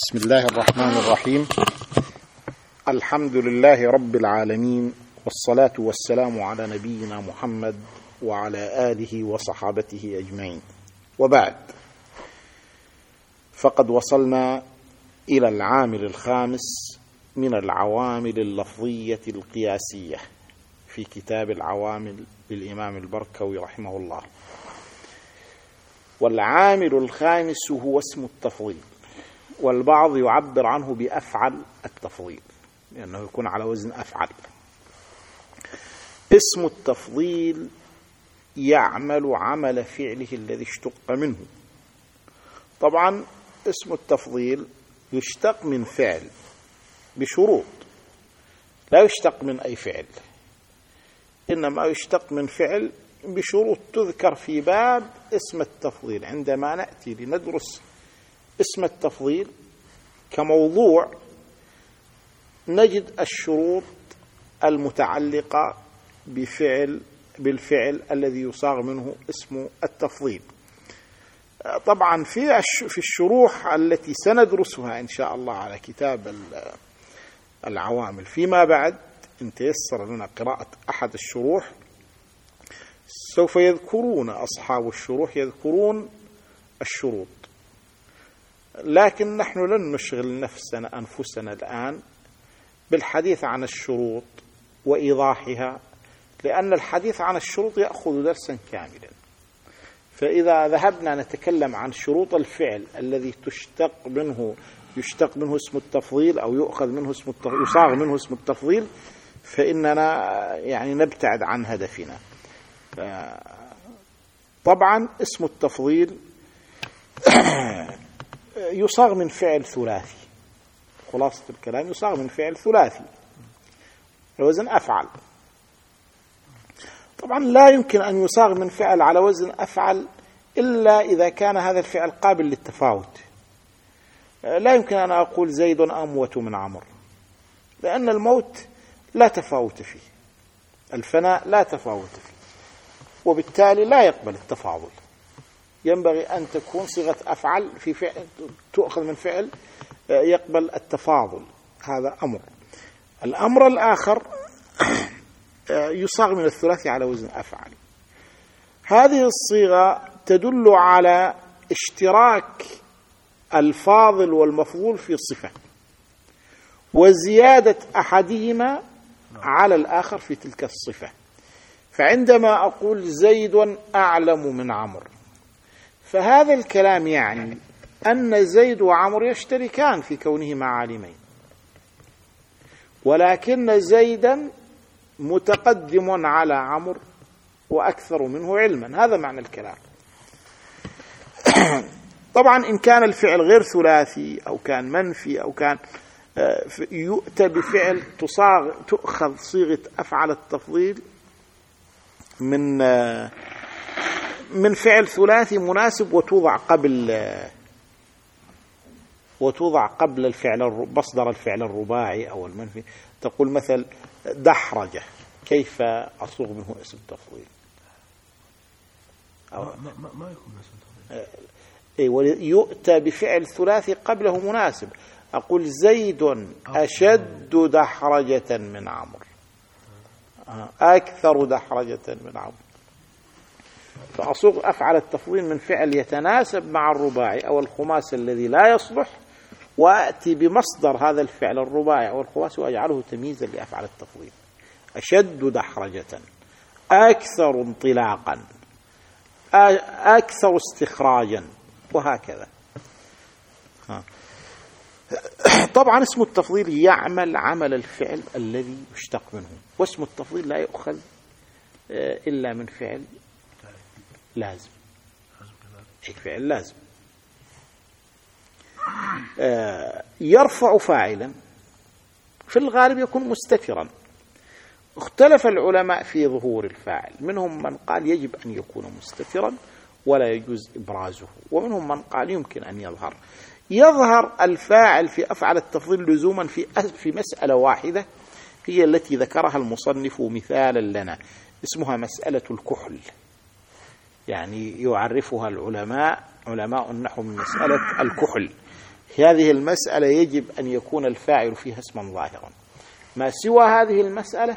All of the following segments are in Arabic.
بسم الله الرحمن الرحيم. الحمد لله رب العالمين والصلاة والسلام على نبينا محمد وعلى آله وصحابته أجمعين. وبعد فقد وصلنا إلى العامل الخامس من العوامل اللفظية القياسية في كتاب العوامل للإمام البركوي رحمه الله. والعامل الخامس هو اسم التفضيل. والبعض يعبر عنه بأفعل التفضيل لأنه يكون على وزن أفعل. اسم التفضيل يعمل عمل فعله الذي اشتق منه. طبعا اسم التفضيل يشتق من فعل بشروط لا يشتق من أي فعل إنما يشتق من فعل بشروط تذكر في باب اسم التفضيل. عندما نأتي لندرس اسم التفضيل كموضوع نجد الشروط المتعلقة بفعل بالفعل الذي يصاغ منه اسم التفضيل. طبعا في في الشروح التي سندرسها إن شاء الله على كتاب العوامل. فيما بعد إن تيسر لنا قراءة أحد الشروح سوف يذكرون أصحاب الشروح يذكرون الشروط. لكن نحن لن نشغل نفسنا أنفسنا الآن بالحديث عن الشروط وإيضاحها لأن الحديث عن الشروط يأخذ درسا كاملا. فإذا ذهبنا نتكلم عن شروط الفعل الذي تشتق منه يشتق منه اسم التفضيل أو يؤخذ منه اسم التفضيل يصاغ منه اسم التفضيل فإننا يعني نبتعد عن هدفنا. طبعا اسم التفضيل يصاغ من فعل ثلاثي. خلاصة الكلام يصاغ من فعل ثلاثي. وزن أفعل. طبعا لا يمكن أن يصاغ من فعل على وزن أفعل إلا إذا كان هذا الفعل قابل للتفاوت. لا يمكن أن أقول زيد أموت من عمر لأن الموت لا تفاوت فيه. الفناء لا تفاوت فيه. وبالتالي لا يقبل التفاضل ينبغي أن تكون صيغة أفعل في فعل تؤخذ من فعل يقبل التفاضل. هذا أمر. الأمر الآخر يصاغ من الثلاثي على وزن أفعل هذه الصيغة تدل على اشتراك الفاضل والمفضول في صفة وزيادة أحدهما على الآخر في تلك الصفة. فعندما أقول زيد أعلم من عمرو فهذا الكلام يعني أن زيد وعمر يشتركان في كونهما عالمين. ولكن زيدا متقدم على عمر وأكثر منه علما. هذا معنى الكلام. طبعا إن كان الفعل غير ثلاثي أو كان منفي أو كان يؤتى بفعل تصاغ تؤخذ صيغة أفعل التفضيل من من فعل ثلاثي مناسب وتوضع قبل وتوضع قبل الفعل مصدر الفعل الرباعي أو المنفي. تقول مثل دحرجه كيف اصوغ منه اسم تفضيل؟ أو ما, ما, ما يكون اسم تفضيل اي يؤتى بفعل ثلاثي قبله مناسب. أقول زيد أشد دحرجة من عمرو. أكثر دحرجة من عمرو. فأصوغ أفعل التفضيل من فعل يتناسب مع الرباعي أو الخماس الذي لا يصلح وأتي بمصدر هذا الفعل الرباعي أو الخماسي وأجعله تمييزا لأفعل التفضيل أشد دحرجة. أكثر انطلاقا. أكثر استخراجا. وهكذا. طبعا اسم التفضيل يعمل عمل الفعل الذي يشتق منه واسم التفضيل لا يؤخذ إلا من فعل لازم. أي فعل لازم. آه يرفع فاعلا. في الغالب يكون مستترا. اختلف العلماء في ظهور الفاعل. منهم من قال يجب أن يكون مستترا ولا يجوز إبرازه. ومنهم من قال يمكن أن يظهر. يظهر الفاعل في أفعل التفضيل لزوما في في مسألة واحدة هي التي ذكرها المصنف مثالا لنا اسمها مسألة الكحل. يعني يعرفها العلماء علماء النحو من مسألة الكحل. هذه المسألة يجب أن يكون الفاعل فيها اسما ظاهرا. ما سوى هذه المسألة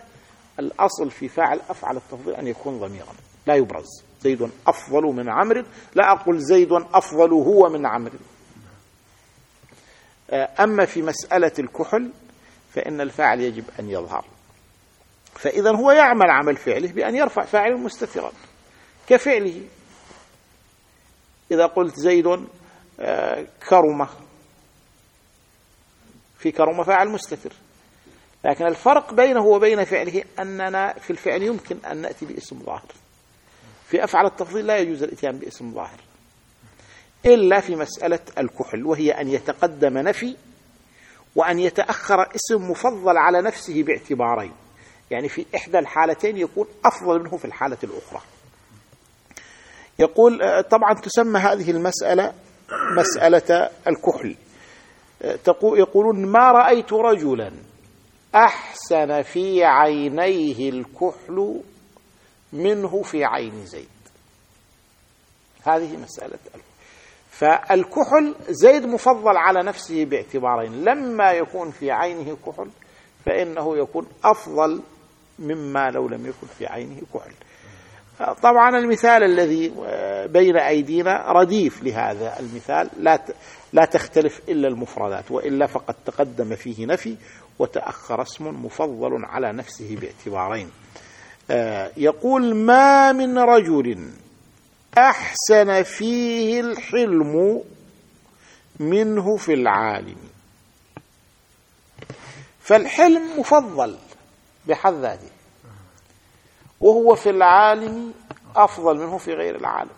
الأصل في فاعل أفعل التفضيل أن يكون ضميرا. لا يبرز. زيد أفضل من عمرو. لا أقول زيد أفضل هو من عمرو. أما في مسألة الكحل فإن الفاعل يجب أن يظهر. فإذا هو يعمل عمل فعله بأن يرفع فاعل مستترا. كفعله. إذا قلت زيد آه، كرمة. في كرمة فاعل مستتر. لكن الفرق بينه وبين فعله أننا في الفعل يمكن أن نأتي باسم ظاهر. في أفعل التفضيل لا يجوز الإتيان باسم ظاهر. إلا في مسألة الكحل وهي أن يتقدم نفي وأن يتأخر اسم مفضل على نفسه باعتبارين. يعني في إحدى الحالتين يكون أفضل منه في الحالة الأخرى. يقول آه، طبعا تسمى هذه المسألة مسألة الكحل. آه، يقولون ما رأيت رجلا أحسن في عينيه الكحل منه في عين زيد. هذه مسألة فالكحل زيد مفضل على نفسه باعتبارين. لما يكون في عينه كحل فإنه يكون أفضل مما لو لم يكن في عينه كحل. طبعا المثال الذي بين أيدينا رديف لهذا المثال لا لا تختلف إلا المفردات وإلا فقد تقدم فيه نفي وتأخر اسم مفضل على نفسه باعتبارين. آه، يقول ما من رجل أحسن فيه الحلم منه في العالم. فالحلم مفضل بحد ذاته. وهو في العالم أفضل منه في غير العالم.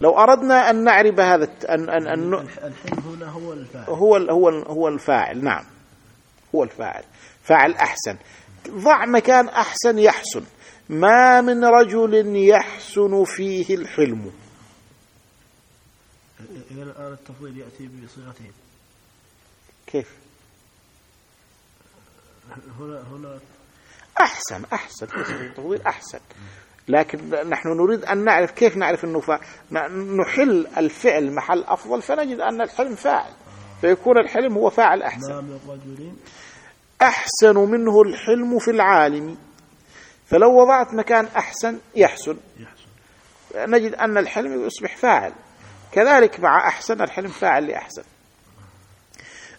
لو أردنا أن نعرب هذا أن أن أن الحلم هنا هو الفاعل. هو هو هو الفاعل. نعم. هو الفاعل. فاعل أحسن. ضع مكان أحسن يحسن. ما من رجل يحسن فيه الحلم. إذا الآن التفضيل يأتي بصيغتين كيف؟ هنا هنا أحسن أحسن التفضيل أحسن. لكن نحن نريد أن نعرف كيف نعرف أنه فا... نحل الفعل محل أفضل فنجد أن الحلم فاعل. فيكون الحلم هو فاعل أحسن. رجل أحسن منه الحلم في العالم. فلو وضعت مكان أحسن يحسن. نجد أن الحلم يصبح فاعل. كذلك مع أحسن الحلم فاعل لأحسن.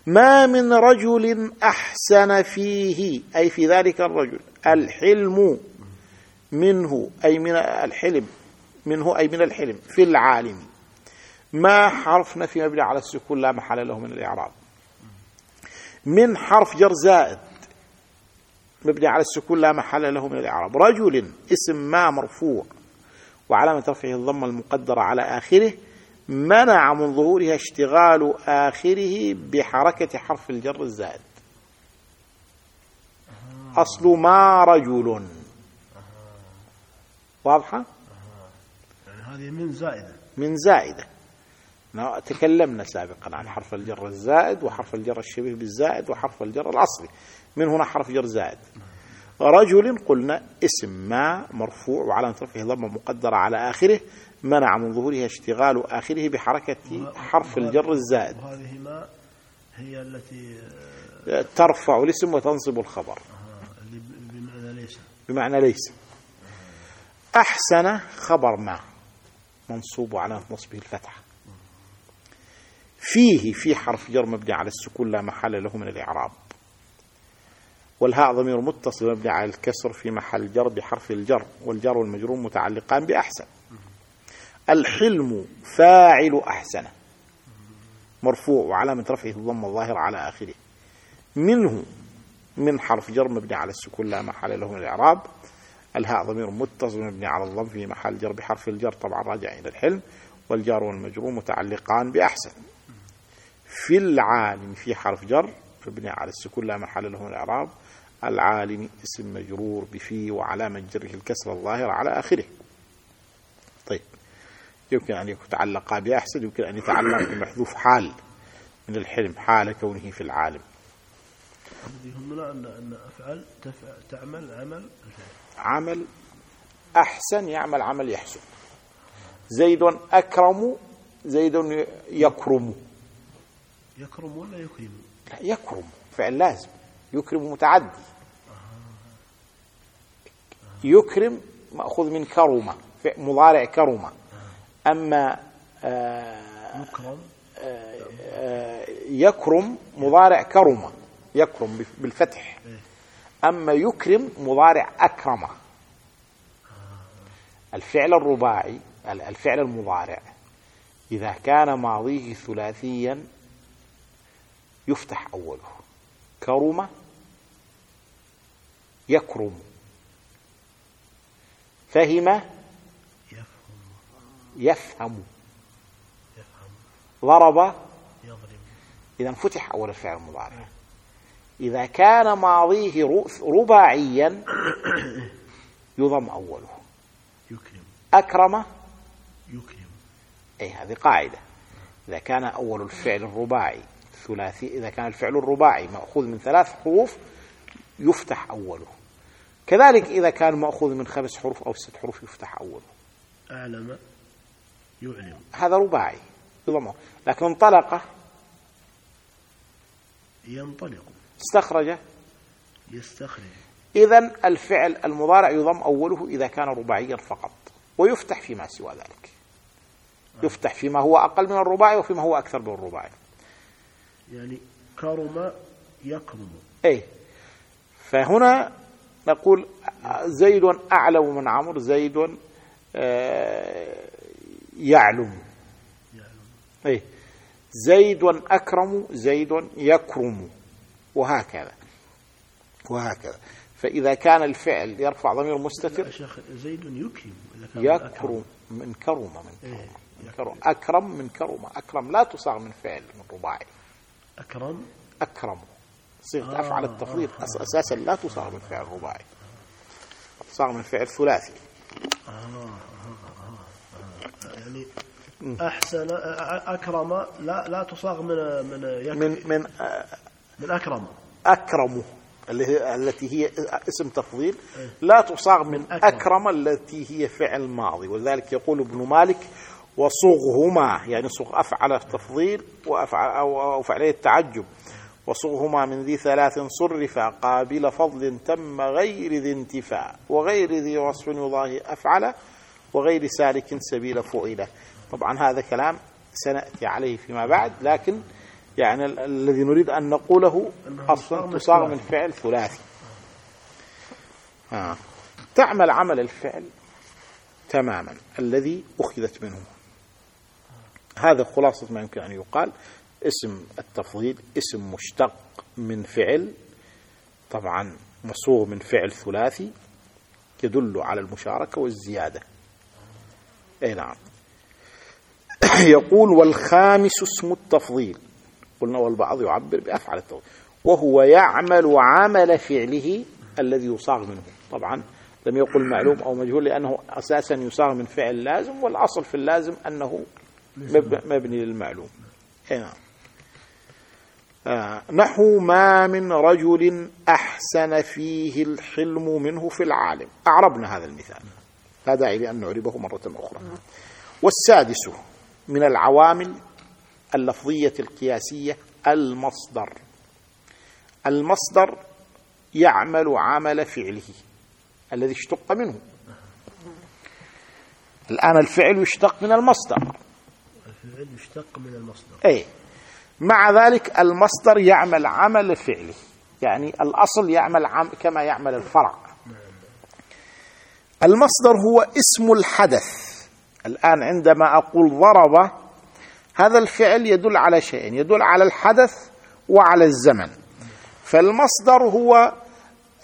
ما من رجل أحسن فيه أي في ذلك الرجل الحلم منه أي من الحلم منه أي من الحلم في العالم. ما حرف نفي مبني على السكون لا محل له من الإعراب. من حرف جر زائد مبني على السكون لا محل له من الإعراب. رجل اسم ما مرفوع وعلامة رفعه الضمة المقدرة على آخره منع من ظهورها اشتغال آخره بحركة حرف الجر الزائد. أصل ما رجل. واضحة؟ يعني هذه من زائدة. من زائدة. تكلمنا سابقا عن حرف الجر الزائد وحرف الجر الشبيه بالزائد وحرف الجر الأصلي. من هنا حرف جر زائد؟ رجل قلنا اسم ما مرفوع وعلى رفعه ضمه مقدرة على آخره منع من ظهورها اشتغال آخره بحركة حرف الجر الزائد. وهذه ما هي التي ترفع الاسم وتنصب الخبر. بمعنى ليس. بمعنى ليس. أحسن خبر ما منصوب على نصبه الفتحة. فيه في حرف جر مبني على السكون لا محل له من الإعراب. والهاء ضمير متصل مبني على الكسر في محل جر بحرف الجر والجر والمجرور متعلقان بأحسن. الحلم فاعل أحسن. مرفوع وعلامة رفعه الضم الظاهر على آخره. منه من حرف جر مبني على السكون لا محل له من الإعراب. الهاء ضمير متصل مبني على الضم في محل جر بحرف الجر. طبعا راجع إلى الحلم. والجار والمجرور متعلقان بأحسن. في العالم في حرف جر مبني على السكون لا محل له من الإعراب. العالم اسم مجرور بفي وعلامة جره الكسر الظاهرة على آخره. يمكن أن يتعلق بأحسن يمكن أن يتعلق بمحذوف حال من الحلم حال كونه في العالم. يهمنا أن أن أفعل تعمل عمل عمل أحسن يعمل عمل يحسن. زيد أكرم زيد يكرم. يكرم ولا يكرم؟ لا يكرم فعل لازم. يكرم متعدي. يكرم مأخوذ من كرمة مضارع كرمة أما آه، يكرم آه، يكرم مضارع كرمة. يكرم بالفتح. أما يكرم مضارع أكرم الفعل الرباعي الفعل المضارع إذا كان ماضيه ثلاثيا يفتح أوله. كرم يكرم. فهم يفهم ضرب إذا فتح أول الفعل المضارع. إذا كان ماضيه رباعيا يضم أوله. يكرم. أكرم؟ يكرم. أي هذه قاعدة. إذا كان أول الفعل الرباعي ثلاثي إذا كان الفعل الرباعي مأخوذ من ثلاث حروف يفتح أوله. كذلك إذا كان مأخوذ من خمس حروف أو ست حروف يفتح أوله. أعلم. يعلم. هذا رباعي يضم أوله. لكن انطلق. ينطلق. استخرج. يستخرج. إذا الفعل المضارع يضم أوله إذا كان رباعيا فقط ويفتح فيما سوى ذلك. يفتح فيما هو أقل من الرباعي وفيما هو أكثر من الرباعي. يعني كرم يكرم. أي فهنا نقول زيد أعلم من عمرو زيد آه، يعلم. أي زيد أكرم زيد يكرم. وهكذا. وهكذا. فإذا كان الفعل يرفع ضمير مستتر. زيد يكرم. يكرم من كرم من كرم إيه، من كرم. أكرم من كرم. أكرم لا تصاغ من فعل من رباعي. أكرم. أكرم. صيغة آه، أفعل التفضيل. آه، أس- أساسا لا تصاغ من فعل رباعي. تصاغ من فعل ثلاثي. يعني أحسن أكرم لا لا تصاغ من من من من من أكرم. أكرم اللي هي التي هي اسم تفضيل. لا تصاغ من أكرم. أكرم التي هي فعل ماضي. ولذلك يقول ابن مالك وصغهما يعني صغ أفعل تفضيل وأفعل أو فعلية التعجب. وصغهما من ذي ثلاث صرفا قابل فضل تم غير ذي انتفاء وغير ذي وصف يضاهي أفعل وغير سالك سبيل فعله. طبعا هذا كلام سنأتي عليه فيما بعد لكن يعني ال- الذي نريد أن نقوله أصلا تصاغ من. فعل ثلاثي. آه. تعمل عمل الفعل تماما الذي أخذت منه. هذا خلاصة ما يمكن أن يقال. اسم التفضيل اسم مشتق من فعل طبعا مصوغ من فعل ثلاثي يدل على المشاركة والزيادة. اي نعم. يقول والخامس اسم التفضيل. قلنا والبعض يعبر بأفعل التفضيل. وهو يعمل عمل فعله الذي يصاغ منه. طبعا لم يقل معلوم أو مجهول لأنه أساسا يصاغ من فعل لازم والأصل في اللازم أنه مب- مبني للمعلوم. اي نعم. آه، نحو ما من رجل أحسن فيه الحلم منه في العالم. أعربنا هذا المثال. لا داعي لأن نعربه مرة أخرى. والسادس من العوامل اللفظية القياسية المصدر. المصدر يعمل عمل فعله الذي اشتق منه. الآن الفعل يشتق من المصدر. الفعل يشتق من المصدر. أي مع ذلك المصدر يعمل عمل فعله. يعني الأصل يعمل عم كما يعمل الفرع. المصدر هو اسم الحدث. الآن عندما أقول ضرب هذا الفعل يدل على شيئين يدل على الحدث وعلى الزمن. فالمصدر هو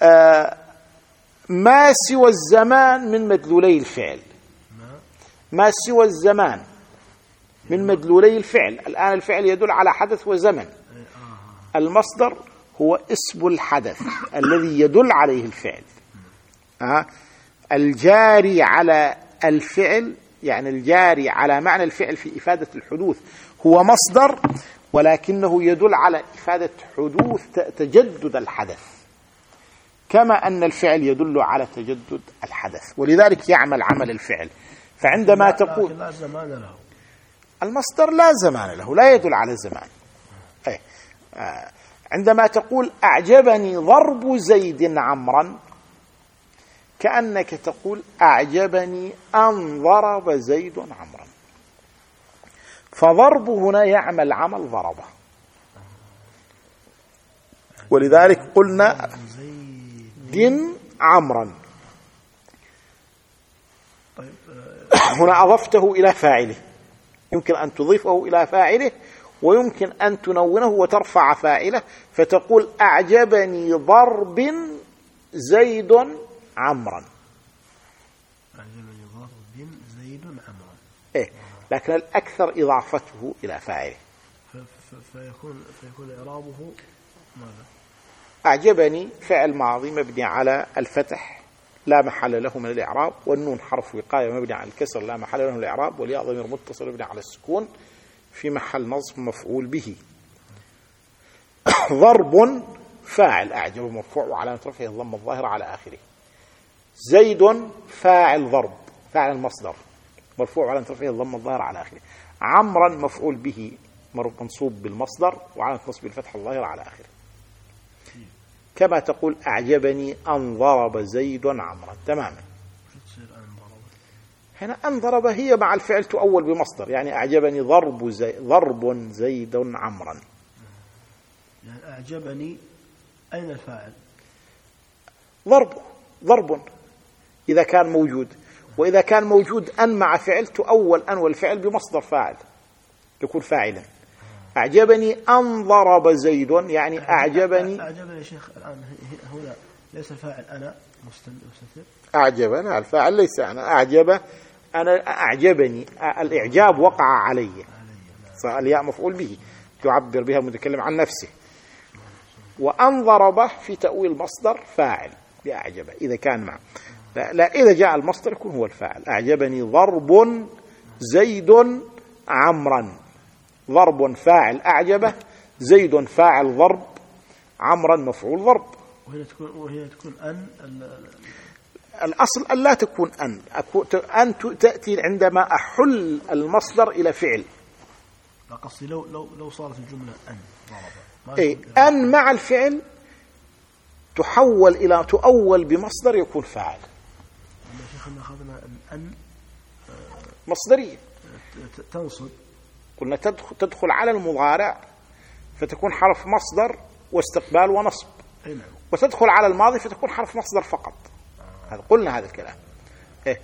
آه، ما سوى الزمان من مدلولي الفعل. ما سوى الزمان من مدلولي الفعل. الآن الفعل يدل على حدث وزمن. المصدر هو اسم الحدث الذي يدل عليه الفعل. آه. الجاري على الفعل يعني الجاري على معنى الفعل في إفادة الحدوث هو مصدر ولكنه يدل على إفادة حدوث تجدد الحدث كما أن الفعل يدل على تجدد الحدث ولذلك يعمل عمل الفعل فعندما تقول لكن لا زمان له المصدر لا زمان له لا يدل على الزمان أي. آه. عندما تقول أعجبني ضرب زيد عمرا كأنك تقول أعجبني أن ضرب زيد عمرا فضرب هنا يعمل عمل ضربة. ولذلك قلنا دين عمرا هنا أضفته إلى فاعله. يمكن أن تضيفه إلى فاعله ويمكن أن تنونه وترفع فاعله فتقول أعجبني ضرب زيد عمرا. زيد عمرا. إيه لكن الأكثر إضافته إلى فاعله. فيكون فيكون إعرابه ماذا؟ أعجبني فعل ماضي مبني على الفتح لا محل له من الإعراب والنون حرف وقاية مبني على الكسر لا محل له من الإعراب والياء ضمير متصل مبني على السكون في محل نصب مفعول به. ضرب فاعل أعجب مرفوع وعلامة رفعه الضم الظاهرة على آخره. زيد فاعل ضرب فاعل المصدر مرفوع وعلامة رفعه الضم الظاهرة على آخره. عمرا مفعول به منصوب بالمصدر وعلامة نصب الفتح الظاهرة على آخره. كما تقول أعجبني أن ضرب زيد عمرا. تماما. هنا أن ضرب هي مع الفعل تؤول بمصدر يعني أعجبني ضرب زي ضرب زيد عمرا. يعني أعجبني أين الفاعل؟ ضرب ضرب. إذا كان موجود. وإذا كان موجود أن مع فعل تؤول أن والفعل بمصدر فاعل. يكون فاعلا. أعجبني أن ضرب زيد يعني أعجبني أعجبني يا شيخ الآن هنا ليس الفاعل أنا مستتر. أعجبنا الفاعل ليس أنا. أعجب أنا أعجبني الإعجاب وقع علي. فالياء مفعول به. تعبر بها المتكلم عن نفسه. وأن ضربه في تأويل مصدر فاعل بأعجبه إذا كان معه. لا, لا إذا جاء المصدر يكون هو الفاعل. أعجبني ضرب زيد عمرا. ضرب فاعل أعجبه زيد فاعل ضرب عمرا مفعول ضرب. وهي تكون وهي تكون أن الأصل أن لا تكون أن. أن تأتي عندما أحل المصدر إلى فعل. قصدي لو لو لو صارت الجملة أن أي أن مع الفعل تحول إلى تؤول بمصدر يكون فاعل. شيخنا أخذنا أن مصدرية. تنصب. قلنا تدخل, تدخل على المضارع فتكون حرف مصدر واستقبال ونصب. نعم. وتدخل على الماضي فتكون حرف مصدر فقط. هذا قلنا هذا الكلام. إيه.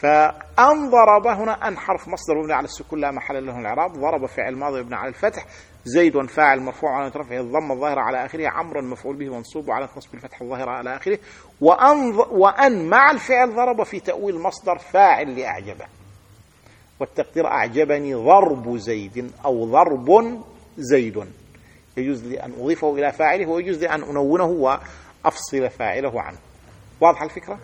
فأن ضرب هنا أن حرف مصدر مبني على السكون لا محل له الإعراب ضرب فعل ماضي مبني على الفتح. زيد فاعل مرفوع على رفعه الضم الظاهرة على آخره عمرو مفعول به منصوب وعلى نصب الفتح الظاهرة على آخره. وأن, وأن مع الفعل ضرب في تأويل مصدر فاعل لأعجبه. والتقدير أعجبني ضرب زيد أو ضرب زيد. يجوز لي أن أضيفه إلى فاعله ويجوز لي أن أنونه وأفصل فاعله عنه. واضح الفكرة؟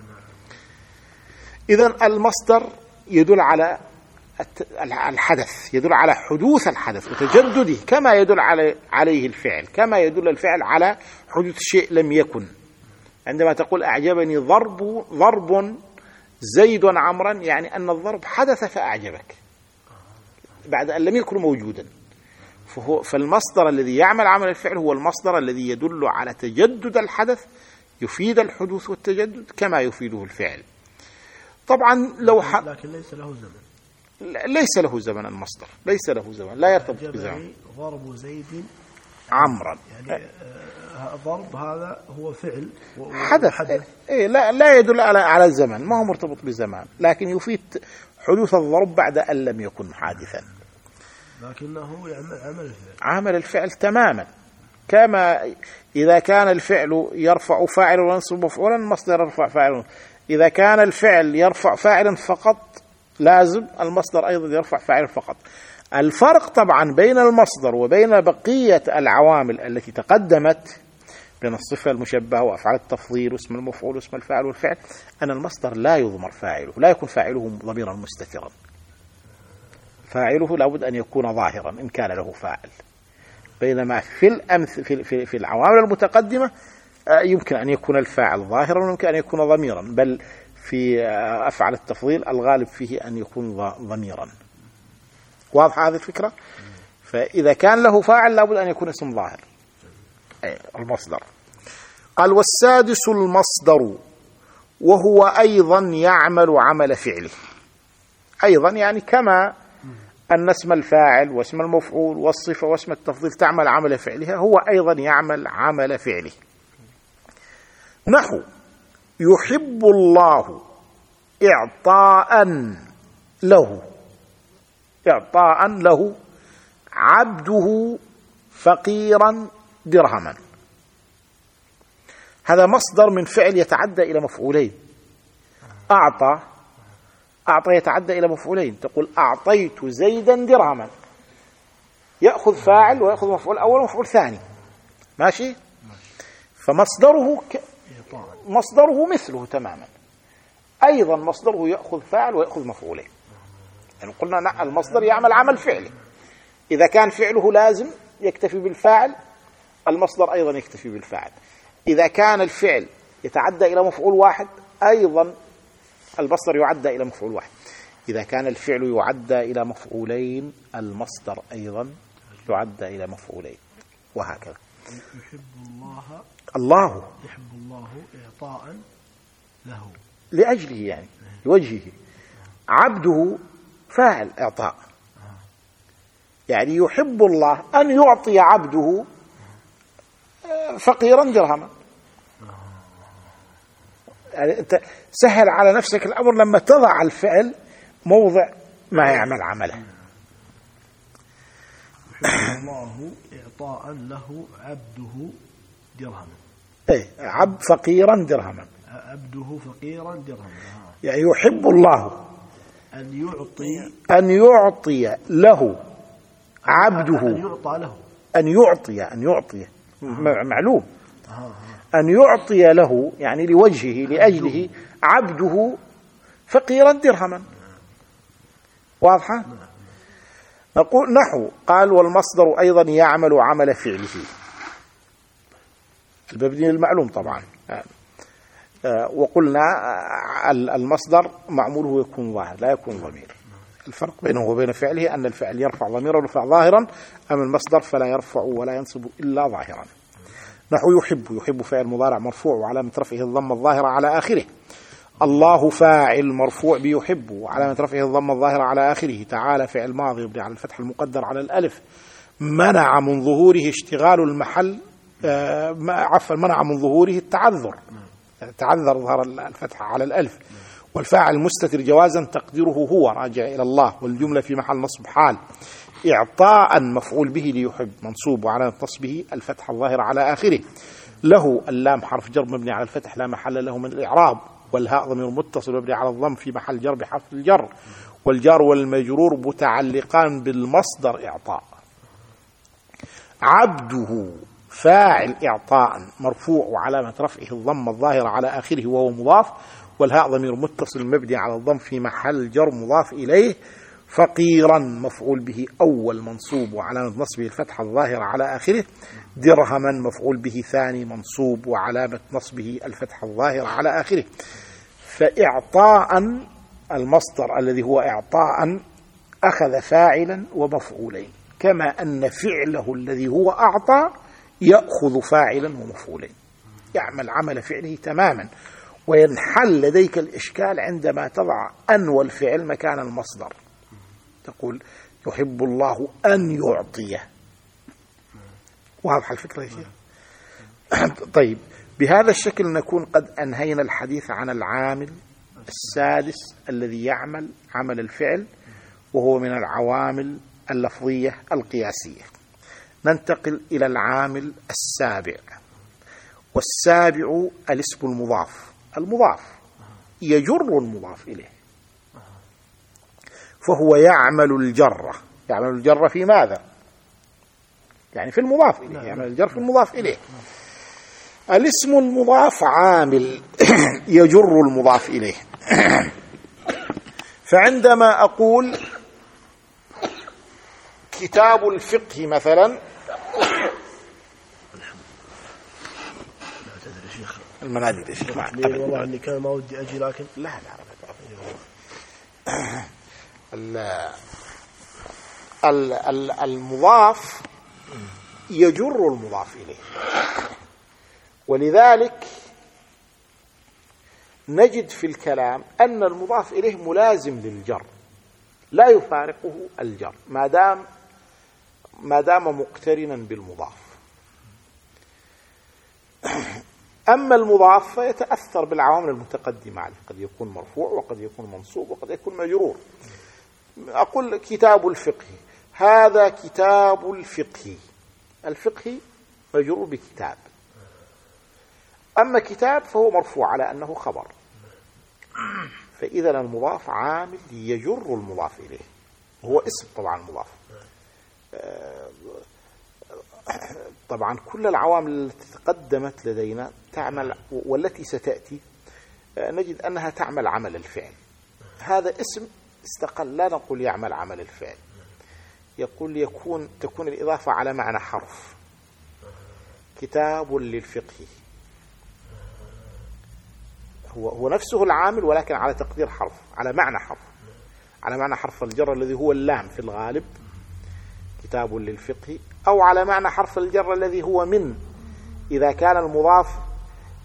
إذا المصدر يدل على الحدث يدل على حدوث الحدث وتجدده كما يدل عليه الفعل كما يدل الفعل على حدوث شيء لم يكن. عندما تقول أعجبني ضرب ضرب زيد عمرا يعني أن الضرب حدث فأعجبك. بعد أن لم يكن موجودا. فهو فالمصدر الذي يعمل عمل الفعل هو المصدر الذي يدل على تجدد الحدث يفيد الحدوث والتجدد كما يفيده الفعل. طبعا لو. لكن ليس له زمن. ليس له زمن المصدر ليس له زمن لا يرتبط بزمن. ضرب زيد عمرا. يعني ضرب هذا هو فعل حدث, حدث. إيه لا لا يدل على على الزمن ما هو مرتبط بزمان لكن يفيد حدوث الضرب بعد أن لم يكن حادثا. لكنه يعمل عمل الفعل. عمل الفعل تماما. كما إذا كان الفعل يرفع فاعل وينصب مفعولا المصدر يرفع فاعل إذا كان الفعل يرفع فاعلا فقط لازم المصدر أيضا يرفع فاعلا فقط. الفرق طبعا بين المصدر وبين بقية العوامل التي تقدمت بين الصفة المشبهة وأفعال التفضيل واسم المفعول واسم الفاعل والفعل أن المصدر لا يضمر فاعله لا يكون فاعله ضميرا مستترا. فاعله لابد أن يكون ظاهرا إن كان له فاعل. بينما في الأمث في, في, في العوامل المتقدمة آه، يمكن أن يكون الفاعل ظاهرا ويمكن أن يكون ضميرا. بل في أفعال التفضيل الغالب فيه أن يكون ضميرا. واضحة هذه الفكرة؟ فإذا كان له فاعل لابد أن يكون اسم ظاهر. أي المصدر. قال والسادس المصدر وهو أيضا يعمل عمل فعله. أيضا يعني كما أن اسم الفاعل واسم المفعول والصفة واسم التفضيل تعمل عمل فعلها هو أيضا يعمل عمل فعله. نحو يحب الله إعطاء له. إعطاء له. عبده فقيرا درهما. هذا مصدر من فعل يتعدى إلى مفعولين. أعطى. أعطى يتعدى إلى مفعولين. تقول أعطيت زيدا درهما. يأخذ فاعل ويأخذ مفعول أول ومفعول ثاني. ماشي؟ فمصدره. مصدره مثله تماما. أيضا مصدره يأخذ فاعل ويأخذ مفعولين يعني قلنا المصدر يعمل عمل فعلي. إذا كان فعله لازم يكتفي بالفاعل المصدر أيضا يكتفي بالفاعل. إذا كان الفعل يتعدى إلى مفعول واحد أيضا المصدر يعدى إلى مفعول واحد. إذا كان الفعل يعدى إلى مفعولين المصدر أيضا يعدى إلى مفعولين. وهكذا. يحب الله الله. يحب الله إعطاء له. لأجله يعني لوجهه. عبده فاعل إعطاء. يعني يحب الله أن يعطي عبده فقيرا درهما. يعني أنت سهل على نفسك الأمر لما تضع الفعل موضع ما يعمل عمله. الله إعطاء له عبده درهما. إيه عبد فقيرا درهما. عبده فقيرا درهما. يعني يحب الله. أن يعطي أن يعطي له عبده. أن يعطى له. أن يعطي أن يعطي. معلوم. أن يعطي له يعني لوجهه لأجله عبده فقيرا درهما. واضحة؟ نقول نحو قال والمصدر أيضا يعمل عمل فعله. المبني المعلوم طبعا. آه، وقلنا آه، المصدر معموله يكون ظاهر لا يكون ضمير. الفرق بينه وبين فعله أن الفعل يرفع ضميرا ويرفع ظاهرا أما المصدر فلا يرفع ولا ينصب إلا ظاهرا. نحو يحب يحب فعل مضارع مرفوع وعلامة رفعه الضمة الظاهرة على آخره. الله فاعل مرفوع بيحب وعلامة رفعه الضمة الظاهرة على آخره. تعالى فعل ماضي يبني على الفتح المقدر على الألف. منع من ظهوره اشتغال المحل آه، عفوا منع من ظهوره التعذر. تعذر ظهر الفتحة على الألف. والفاعل مستتر جوازا تقديره هو راجع إلى الله والجملة في محل نصب حال. إعطاء مفعول به ليحب منصوب وعلى نصبه الفتحة الظاهرة على آخره. له اللام حرف جر مبني على الفتح لا محل له من الإعراب. والهاء ضمير متصل مبني على الضم في محل جر بحرف الجر. والجار والمجرور متعلقان بالمصدر إعطاء. عبده فاعل إعطاء مرفوع وعلامة رفعه الضم الظاهرة على آخره وهو مضاف والهاء ضمير متصل مبني على الضم في محل جر مضاف إليه فقيرا مفعول به أول منصوب وعلامة نصبه الفتحة الظاهرة على آخره درهما مفعول به ثاني منصوب وعلامة نصبه الفتحة الظاهرة على آخره. فإعطاء المصدر الذي هو إعطاء أخذ فاعلا ومفعولين كما أن فعله الذي هو أعطى يأخذ فاعلا ومفعولين يعمل عمل فعله تماما. وينحل لديك الإشكال عندما تضع أن والفعل مكان المصدر. تقول يحب الله أن يعطيه. واضحة الفكرة يا شيخ؟ طيب بهذا الشكل نكون قد أنهينا الحديث عن العامل السادس الذي يعمل عمل الفعل وهو من العوامل اللفظية القياسية. ننتقل إلى العامل السابع. والسابع الاسم المضاف. المضاف. يجر المضاف إليه. فهو يعمل الجرة يعمل الجرة في ماذا؟ يعني في المضاف إليه. يعمل الجر في المضاف إليه. الاسم المضاف عامل. يجر المضاف إليه. فعندما أقول كتاب الفقه مثلا المناديل يا شيخ والله إني كان ما ودي أجي لكن لا لا المضاف يجر المضاف إليه. ولذلك نجد في الكلام أن المضاف إليه ملازم للجر لا يفارقه الجر ما دام ما دام مقترنا بالمضاف. أما المضاف فيتأثر بالعوامل المتقدمة عليه قد يكون مرفوع وقد يكون منصوب وقد يكون مجرور. أقول كتاب الفقه. هذا كتاب الفقه. الفقه مجرور بكتاب. أما كتاب فهو مرفوع على أنه خبر. فإذا المضاف عامل يجر المضاف إليه. هو اسم طبعا مضاف آه، طبعا كل العوامل التي تقدمت لدينا تعمل والتي ستأتي آه، نجد أنها تعمل عمل الفعل. هذا اسم استقل لا نقول يعمل عمل الفعل. يقول يكون تكون الإضافة على معنى حرف. كتاب للفقه. هو هو نفسه العامل ولكن على تقدير حرف على معنى حرف. على معنى حرف الجر الذي هو اللام في الغالب. كتاب للفقه. أو على معنى حرف الجر الذي هو من. إذا كان المضاف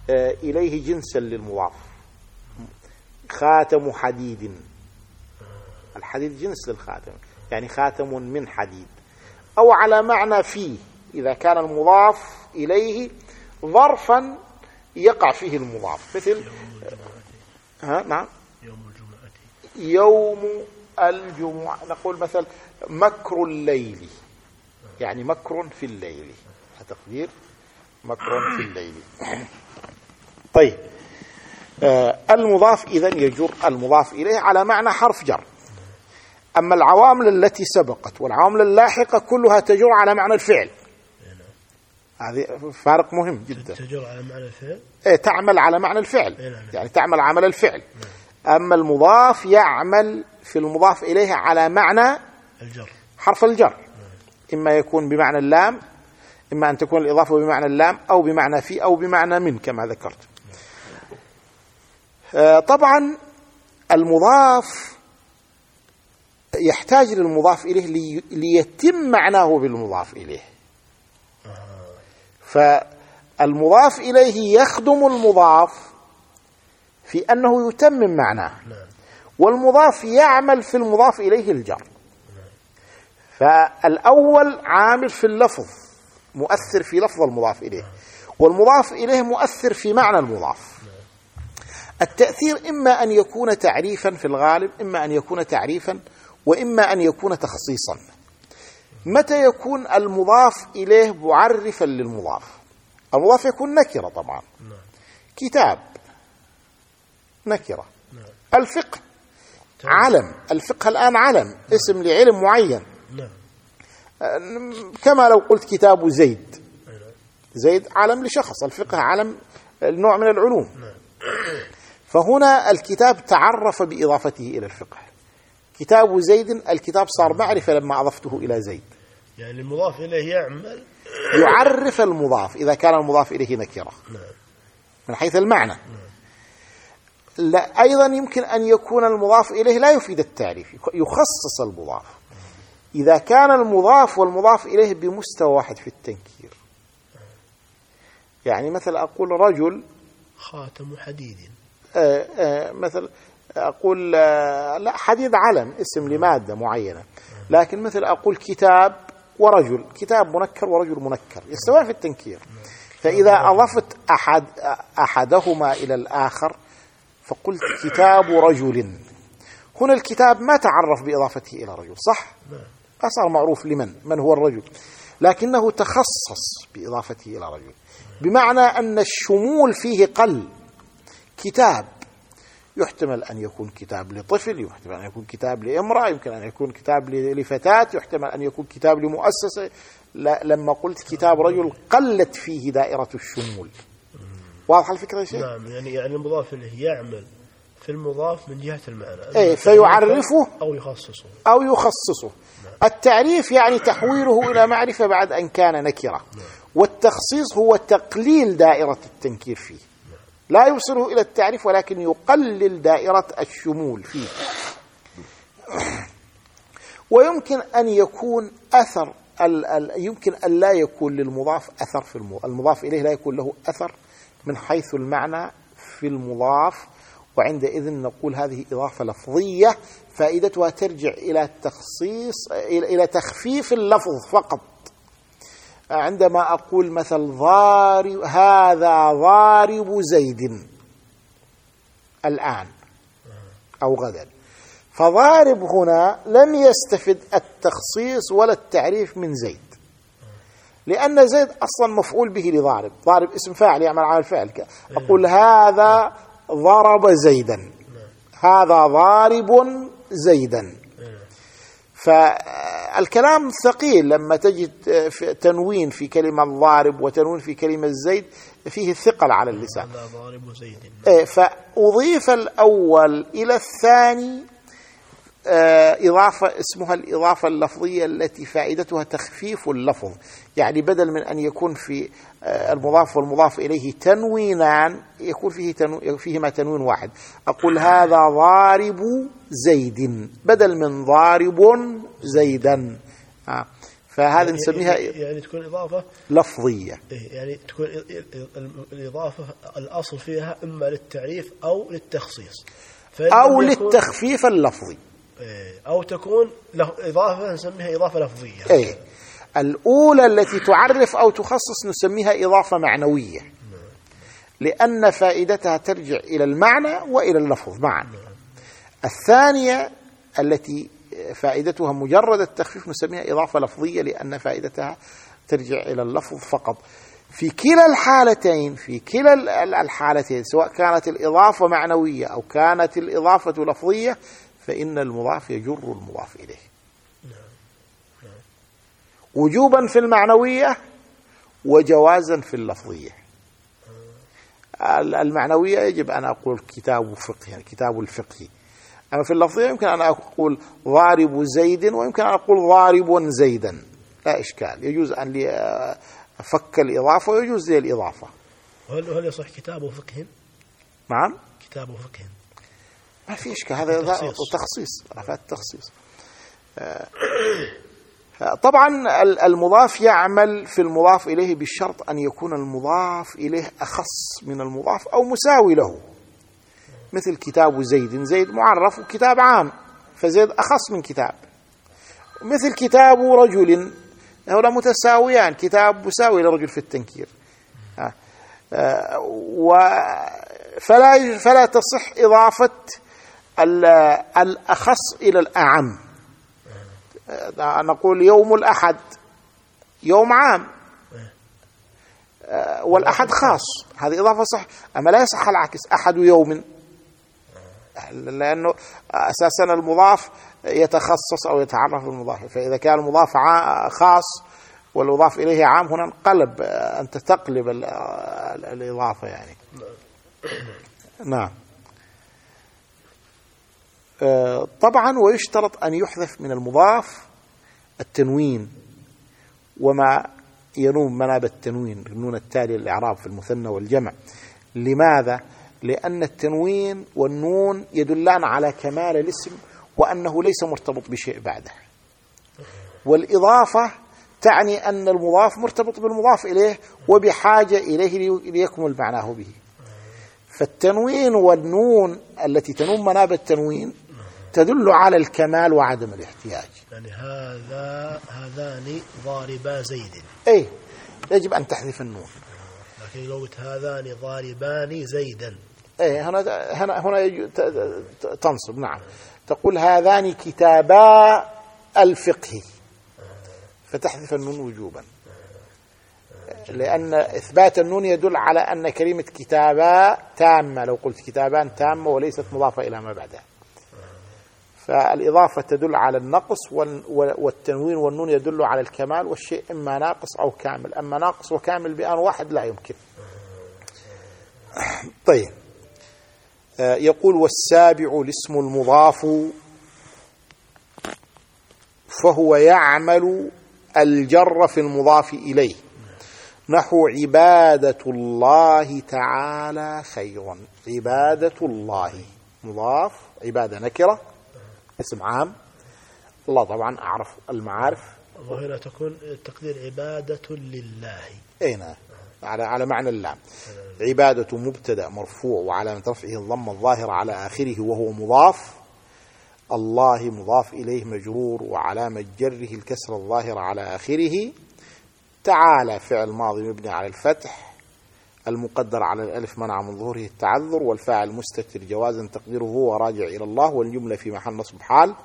آه، إليه جنسا للمضاف. خاتم حديد. الحديد جنس للخاتم يعني خاتم من حديد. أو على معنى فيه إذا كان المضاف إليه ظرفا يقع فيه المضاف. مثل ها نعم. يوم الجمعة. يوم الجمعة. نقول مثلا مكر الليل. يعني مكر في الليل. تقدير؟ مكر في الليل. طيب. آه المضاف إذا يجر المضاف إليه على معنى حرف جر. أما العوامل التي سبقت والعوامل اللاحقة كلها تجر على معنى الفعل. هذه فارق مهم جدا. تجر على معنى الفعل؟ إيه تعمل على معنى الفعل. إيه نعم. يعني تعمل عمل الفعل. أما المضاف يعمل في المضاف إليه على معنى الجر. حرف الجر. إما يكون بمعنى اللام إما أن تكون الإضافة بمعنى اللام أو بمعنى في أو بمعنى من كما ذكرت. آه، طبعا المضاف يحتاج للمضاف إليه ليتم معناه بالمضاف إليه. فالمضاف إليه يخدم المضاف في أنه يتمم معناه. والمضاف يعمل في المضاف إليه الجر. فالأول عامل في اللفظ مؤثر في لفظ المضاف إليه. والمضاف إليه مؤثر في معنى المضاف. التأثير إما أن يكون تعريفا في الغالب إما أن يكون تعريفا وإما أن يكون تخصيصا. متى يكون المضاف إليه معرفا للمضاف؟ المضاف يكون نكرة طبعا. كتاب. نكرة. الفقه. علم. الفقه الآن علم. اسم لعلم معين. كما لو قلت كتاب زيد. زيد علم لشخص الفقه علم نوع من العلوم. فهنا الكتاب تعرف بإضافته إلى الفقه. كتاب زيد الكتاب صار معرفة لما أضفته إلى زيد. يعني المضاف إليه يعمل. يعرف المضاف إذا كان المضاف إليه نكرة. نعم. من حيث المعنى. نعم. لا أيضا يمكن أن يكون المضاف إليه لا يفيد التعريف يخصص المضاف. إذا كان المضاف والمضاف إليه بمستوى واحد في التنكير. يعني مثل أقول رجل خاتم حديد. آه آه مثل أقول آه لا حديد علم اسم لمادة معينة. لكن مثل أقول كتاب ورجل كتاب منكر ورجل منكر يستوى في التنكير. فإذا أضفت أحد أحدهما إلى الآخر فقلت كتاب رجل. هنا الكتاب ما تعرف بإضافته إلى رجل صح؟ صار معروف لمن؟ من هو الرجل؟ لكنه تخصص بإضافته إلى رجل. بمعنى أن الشمول فيه قل كتاب. يحتمل أن يكون كتاب لطفل يحتمل أن يكون كتاب لامرأة يمكن أن يكون كتاب لفتاة يحتمل أن يكون كتاب لمؤسسة. لما قلت كتاب رجل قلت فيه دائرة الشمول. واضح الفكرة يا شيخ؟ نعم يعني يعني المضاف إليه يعمل في المضاف من جهة المعنى. أي فيعرفه أو يخصصه. أو يخصصه. التعريف يعني تحويله إلى معرفة بعد أن كان نكرة. والتخصيص هو تقليل دائرة التنكير فيه. لا يوصله إلى التعريف ولكن يقلل دائرة الشمول فيه ويمكن أن يكون أثر ال ال يمكن أن لا يكون للمضاف أثر في المضاف إليه لا يكون له أثر من حيث المعنى في المضاف وعندئذ نقول هذه إضافة لفظية فائدتها ترجع إلى التخصيص إلى تخفيف اللفظ فقط. عندما أقول مثل ضارب هذا ضارب زيد الآن أو غدا. فضارب هنا لم يستفد التخصيص ولا التعريف من زيد. لأن زيد أصلا مفعول به لضارب. ضارب اسم فاعل يعمل على الفعل أقول هذا ضرب زيدا. هذا ضارب زيدا. فالكلام ثقيل لما تجد تنوين في كلمة ضارب وتنوين في كلمة زيد فيه ثقل على اللسان. ضارب زيد. إيه، فأضيف الأول إلى الثاني إضافة اسمها الإضافة اللفظية التي فائدتها تخفيف اللفظ. يعني بدل من أن يكون في آه، المضاف والمضاف إليه تنوينان يكون فيه تنو فيهما تنوين واحد. أقول هذا ضارب زيد. بدل من ضارب زيدا. آه. فهذا يعني نسميها يعني تكون إضافة لفظية. إيه، يعني تكون الإضافة الأصل فيها إما للتعريف أو للتخصيص. أو للتخفيف اللفظي. أو تكون له إضافة نسميها إضافة لفظية. أي الأولى التي تعرف أو تخصص نسميها إضافة معنوية. لأن فائدتها ترجع إلى المعنى وإلى اللفظ معا. الثانية التي فائدتها مجرد التخفيف نسميها إضافة لفظية لأن فائدتها ترجع إلى اللفظ فقط. في كلا الحالتين في كلا الحالتين سواء كانت الإضافة معنوية أو كانت الإضافة لفظية فإن المضاف يجر المضاف إليه. وجوبا في المعنوية وجوازا في اللفظية. المعنوية يجب أن أقول كتاب فقه يعني كتاب الفقه أما في اللفظية يمكن أن أقول ضارب زيد ويمكن أن أقول ضارب زيدا. لا إشكال. يجوز أن لي فك الإضافة ويجوز لي الإضافة. هل هل يصح كتاب فقه؟ نعم. كتاب فقه ما في إشكال هذا تخصيص رفعت التخصيص آه، طبعا المضاف يعمل في المضاف إليه بالشرط أن يكون المضاف إليه أخص من المضاف أو مساوي له. مثل كتاب زيد زيد معرف وكتاب عام فزيد أخص من كتاب. مثل كتاب رجل هؤلاء متساويان كتاب مساوي لرجل في التنكير. فلا فلا تصح إضافة الأخص إلى الأعم. نقول يوم الأحد يوم عام. والأحد خاص. هذه إضافة صح. أما لا يصح العكس. أحد يوم. لأنه أساسا المضاف يتخصص أو يتعرف بالمضاف. فإذا كان المضاف خاص والمضاف إليه عام هنا انقلب أنت تقلب الإضافة يعني. نعم. طبعا ويشترط أن يحذف من المضاف التنوين وما ينوم مناب التنوين النون التالي للإعراب في المثنى والجمع. لماذا؟ لأن التنوين والنون يدلان على كمال الاسم وأنه ليس مرتبط بشيء بعده. والإضافة تعني أن المضاف مرتبط بالمضاف إليه وبحاجة إليه ليكمل معناه به. فالتنوين والنون التي تنوم مناب التنوين تدل على الكمال وعدم الاحتياج. يعني هذا هذان ضاربا زيد اي يجب أن تحذف النون. لكن لو هذان ضاربان زيدا اي هنا هنا هنا تنصب نعم. تقول هذان كتابا الفقه. فتحذف النون وجوبا. لأن إثبات النون يدل على أن كلمة كتابا تامة. لو قلت كتابان تامة وليست مضافة إلى ما بعدها. فالإضافة تدل على النقص والتنوين والنون يدل على الكمال والشيء إما ناقص أو كامل. أما ناقص وكامل بآن واحد لا يمكن. طيب. آه، يقول والسابع الاسم المضاف فهو يعمل الجر في المضاف إليه. نحو عبادة الله تعالى خير. عبادة الله مضاف عبادة نكرة. اسم عام. الله طبعا أعرف المعارف. وهنا تكون التقدير عبادة لله. أي نعم. على على معنى اللام عبادة مبتدأ مرفوع وعلامة رفعه الضم الظاهرة على آخره وهو مضاف. الله مضاف إليه مجرور وعلامة جره الكسر الظاهرة على آخره. تعالى فعل ماضي مبني على الفتح. المقدر على الألف منع من ظهوره التعذر والفاعل مستتر جوازا تقديره هو راجع إلى الله والجملة في محل نصب حال.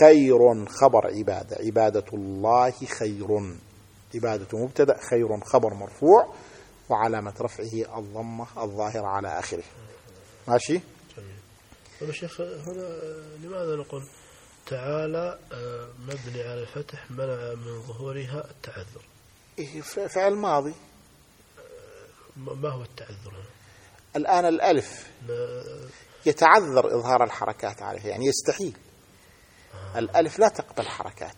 خير خبر عبادة. عبادة الله خير. عبادة مبتدأ خير خبر مرفوع. وعلامة رفعه الضمة الظاهرة على آخره. ماشي؟ جميل طيب شيخ هنا لماذا نقول تعالى آه، مبني على الفتح منع من ظهورها التعذر؟ إيه، فعل ماضي. ما هو التعذر؟ هنا الآن الألف يتعذر إظهار الحركات عليه يعني يستحيل. الألف لا تقبل حركات.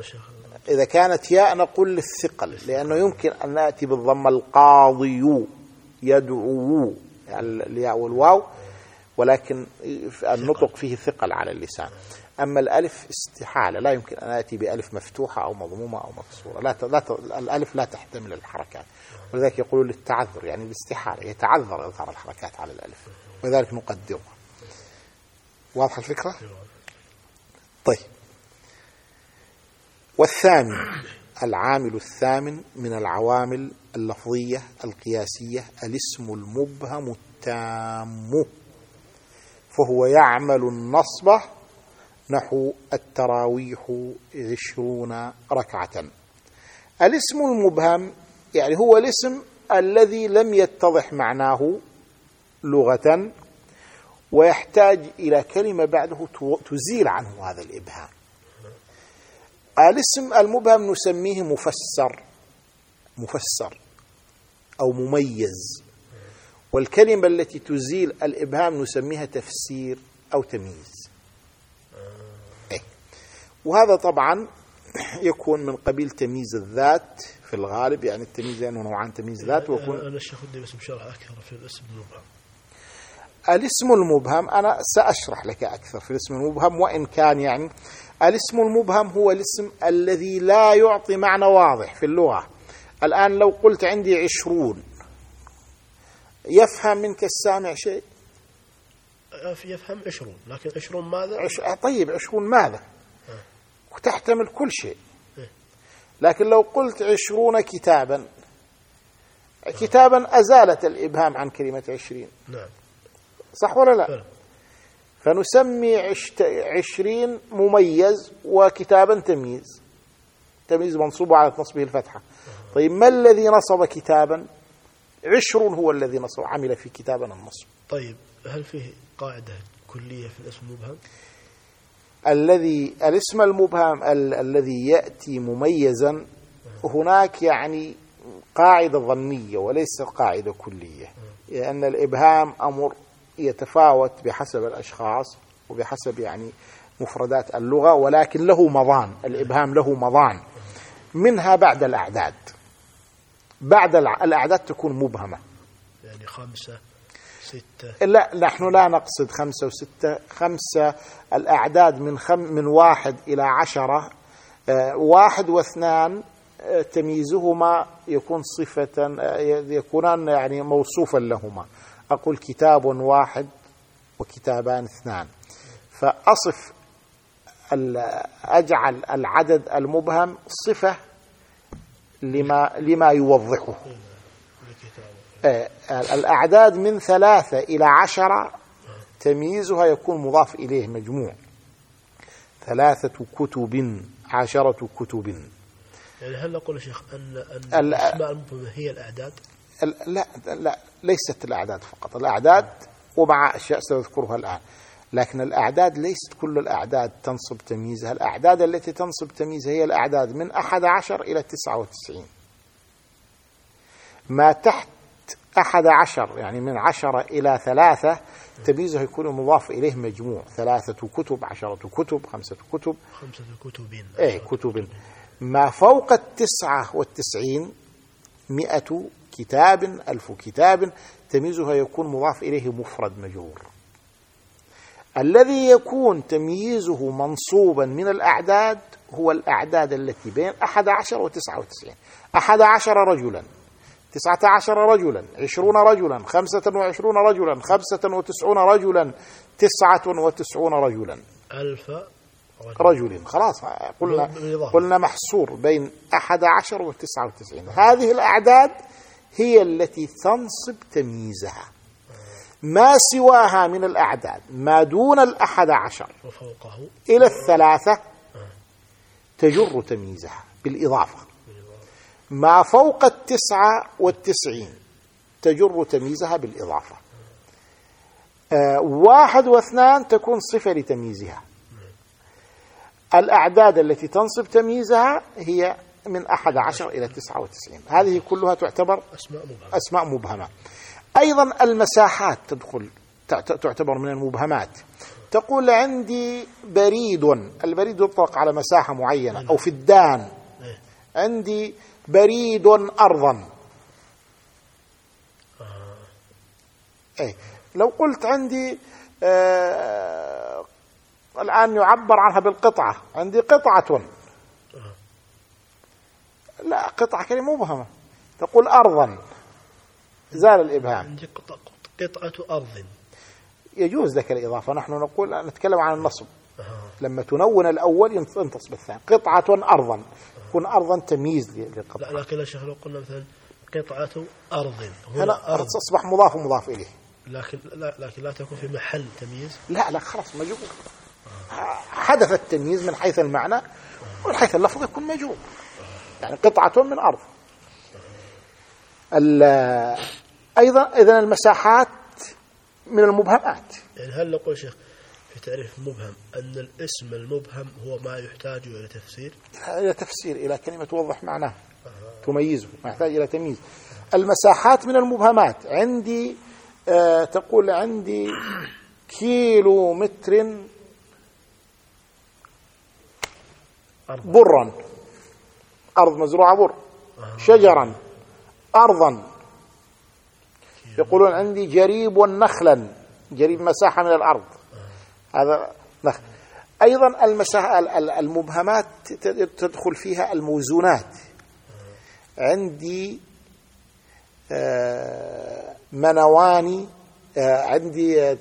شيخ إذا كانت ياء نقول للثقل لأنه يمكن أن نأتي بالضمة القاضي يدعو يعني الياء والواو ولكن النطق فيه ثقل على اللسان. أما الألف استحالة لا يمكن أن آتي بألف مفتوحة أو مضمومة أو مكسورة لا. لا ت... الألف لا تحتمل الحركات ولذلك يقولون للتعذر يعني الاستحالة يتعذر إظهار الحركات على الألف ولذلك نقدرها واضحة الفكرة؟ طيب والثامن العامل الثامن من العوامل اللفظية القياسية الاسم المبهم التام فهو يعمل النصب نحو التراويح عشرون ركعة. الاسم المبهم يعني هو الاسم الذي لم يتضح معناه لغة ويحتاج إلى كلمة بعده تزيل عنه هذا الإبهام. الاسم المبهم نسميه مفسر مفسر أو مميز. والكلمة التي تزيل الإبهام نسميها تفسير أو تمييز. وهذا طبعا يكون من قبيل تمييز الذات في الغالب يعني التمييز لأنه نوعان تمييز ذات ويكون أنا الشيخ ودي بس شرح أكثر في الاسم المبهم. الاسم المبهم أنا سأشرح لك أكثر في الاسم المبهم وإن كان يعني الاسم المبهم هو الاسم الذي لا يعطي معنى واضح في اللغة. الآن لو قلت عندي عشرون يفهم منك السامع شيء؟ يفهم عشرون لكن عشرون ماذا؟ عش... طيب عشرون ماذا؟ وتحتمل كل شيء. لكن لو قلت عشرون كتابا كتابا أزالت الإبهام عن كلمة عشرين. نعم. صح ولا لا. فنسمي عشرين مميز وكتابا تمييز. تمييز منصوب على نصبه الفتحة. طيب ما الذي نصب كتابا؟ عشر هو الذي نصب عمل في كتابنا النصب. طيب هل فيه قاعدة كلية في الاسم المبهم؟ الذي الاسم المبهم ال- الذي يأتي مميزا هناك يعني قاعدة ظنية وليس قاعدة كلية لأن الإبهام أمر يتفاوت بحسب الأشخاص وبحسب يعني مفردات اللغة ولكن له مضان الإبهام له مضان. منها بعد الأعداد. بعد الأعداد تكون مبهمة. يعني خمسة ستة لا نحن لا نقصد خمسة وستة. خمسة الأعداد من خم من واحد إلى عشرة. آه، واحد واثنان آه، تمييزهما يكون صفة آه، يكونان يعني موصوفا لهما. أقول كتاب واحد وكتابان اثنان. فأصف أجعل العدد المبهم صفة لما لما يوضحه. آه، الأعداد من ثلاثة إلى عشرة تمييزها يكون مضاف إليه مجموع. ثلاثة كتب عشرة كتب. يعني هل نقول شيخ أن أن ال- الأسماء المبهمة هي الأعداد؟ ال- لا لا ليست الأعداد فقط. الأعداد ومع أشياء سأذكرها الآن. لكن الأعداد ليست كل الأعداد تنصب تمييزها. الأعداد التي تنصب تمييزها هي الأعداد من أحد عشر إلى تسعة وتسعين. ما تحت أحد عشر يعني من عشرة إلى ثلاثة تمييزه يكون مضاف إليه مجموع. ثلاثة كتب عشرة كتب خمسة كتب. خمسة كتب إيه كتب ما فوق التسعة والتسعين؟ مئة كتاب ألف كتاب تمييزها يكون مضاف إليه مفرد مجرور. الذي يكون تمييزه منصوبا من الأعداد هو الأعداد التي بين أحد عشر وتسعة وتسعين. أحد عشر رجلا. تسعة عشر رجلا عشرون رجلا خمسة وعشرون رجلا خمسة وتسعون رجلا تسعة وتسعون رجلا. ألف رجل, رجل. خلاص قلنا قلنا محصور بين أحد عشر وتسعة وتسعين. هذه الأعداد هي التي تنصب تمييزها. ما سواها من الأعداد ما دون الأحد عشر وفوقه. إلى الثلاثة تجر تمييزها بالإضافة. ما فوق التسعة والتسعين تجر تمييزها بالإضافة. آه واحد واثنان تكون صفة لتمييزها. الأعداد التي تنصب تمييزها هي من أحد عشر إلى تسعة وتسعين. هذه كلها تعتبر أسماء مبهمة, أسماء مبهمة. أيضا المساحات تدخل تعتبر من المبهمات. تقول عندي بريد البريد يطلق على مساحة معينة أو فدان. إيه. عندي بريد أرضا. آه. أي لو قلت عندي آه الآن يعبر عنها بالقطعة. عندي قطعة. لا قطعة كلمة مبهمة تقول أرضا. زال الإبهام. عندي قطعة أرض. يجوز لك الإضافة. نحن نقول نتكلم عن النصب. لما تنون الأول ينتصب الثاني. قطعة أرضا. يكون أرضا تمييز للقطعة لا لكن يا شيخ لو قلنا مثلا قطعة أرض هنا أرض. أصبح مضاف ومضاف إليه. لكن لا لكن لا تكون في محل تمييز؟ لا لا خلاص مجهول حدث التمييز من حيث المعنى ومن حيث اللفظ يكون مجهول يعني قطعة من أرض. أيضا إذا المساحات من المبهمات. يعني هل نقول شيخ في تعريف مبهم أن الاسم المبهم هو ما يحتاج إلى تفسير. إلى تفسير إلى كلمة توضح معناه. تميزه ما يحتاج إلى تمييز. المساحات من المبهمات. عندي آه تقول عندي كيلو متر برا. أرض مزروعة بر. شجرا. أرضا. يقولون عندي جريب نخلا. جريب مساحة من الأرض. هذا نخل أيضا المساحة المبهمات تدخل فيها الموزونات. عندي آه، منواني آه، عندي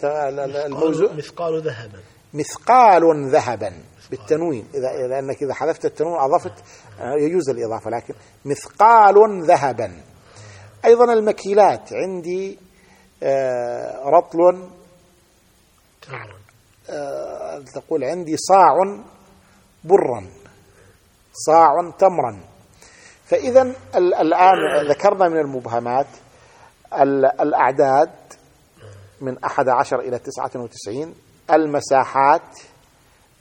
الموزون مثقال ذهبا. مثقال ذهبا بالتنوين. إذا لأنك إذا حذفت التنوين أضفت آه، يجوز الإضافة لكن مثقال ذهبا. أيضا المكيلات. عندي آه، رطل آه، تقول عندي صاع برا صاع تمرا. فإذا الآن ذكرنا من المبهمات الأعداد من أحد عشر إلى تسعة وتسعين المساحات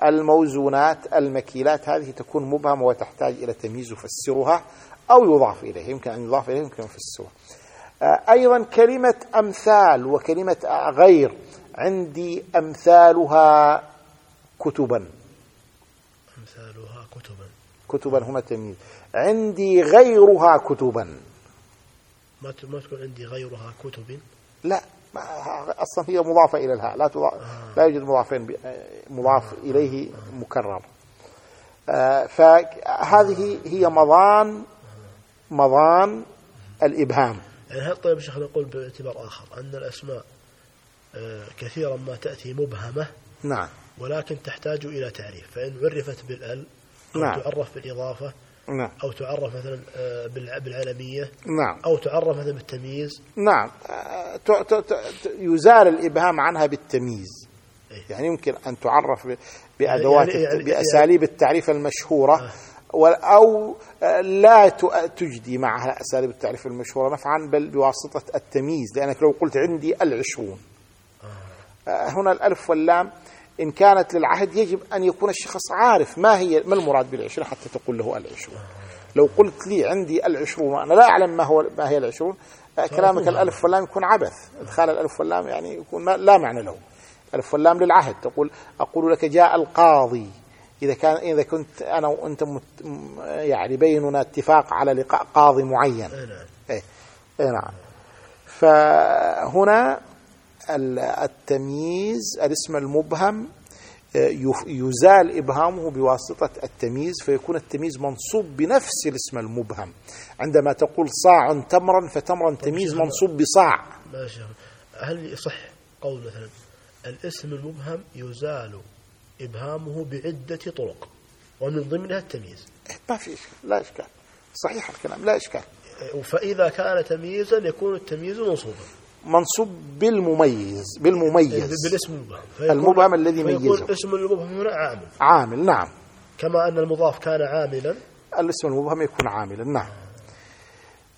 الموزونات المكيلات هذه تكون مبهمة وتحتاج إلى تمييز يفسرها أو يضاف إليه يمكن أن يضاف إليه يمكن أن يفسرها. آه، أيضا كلمة أمثال وكلمة غير. عندي أمثالها كتبا. أمثالها كتبا. كتبا هما تمييز عندي غيرها كتبا. ما تكون عندي غيرها كتب؟ لا أصلا هي مضافة إلى الهاء لا تضاف آه. لا يوجد مضافين مضاف إليه مكرر. آه، فهذه هي مضان مضان الإبهام. يعني هل طيب شيخ نقول باعتبار آخر أن الأسماء آه، كثيرا ما تأتي مبهمة. نعم. ولكن تحتاج إلى تعريف. فإن عرفت بالأل أو نعم. تعرف بالإضافة نعم. أو تعرف مثلا آه، بالعلمية نعم. أو تعرف مثلا بالتمييز. نعم. آه، يزال الإبهام عنها بالتمييز. إيه؟ يعني يمكن أن تعرف بأدوات يعني يعني بأساليب التعريف المشهورة آه. أو لا تجدي معها أساليب التعريف المشهورة. نفعا بل بواسطة التمييز. لأنك لو قلت عندي العشرون هنا الألف واللام إن كانت للعهد يجب أن يكون الشخص عارف ما هي ما المراد بالعشرين حتى تقول له العشرون. لو قلت لي عندي العشرون وأنا لا أعلم ما هو ما هي العشرون. آه، كلامك الألف واللام يكون عبث. إدخال الألف واللام يعني يكون لا معنى له. الألف واللام للعهد. تقول أقول لك جاء القاضي. إذا كان إذا كنت أنا وأنت يعني بيننا اتفاق على لقاء قاضي معين. إيه, نعم. إيه, إيه نعم. فهنا التمييز الاسم المبهم آه، يزال إبهامه بواسطة التمييز فيكون التمييز منصوب بنفس الاسم المبهم. عندما تقول صاع تمرا فتمرا تمييز منصوب بصاع. ماشي هل يصح قول مثلا الاسم المبهم يزال إبهامه بعدة طرق ومن ضمنها التمييز؟ ما في لا إشكال. صحيح الكلام لا إشكال. فإذا كان تمييزا يكون التمييز منصوبا. منصوب بالمميز بالمميز. بالاسم المبهم المبهم الذي ميزه. اسم المبهم هنا عامل. عامل نعم. كما أن المضاف كان عاملا. الاسم المبهم يكون عاملا نعم.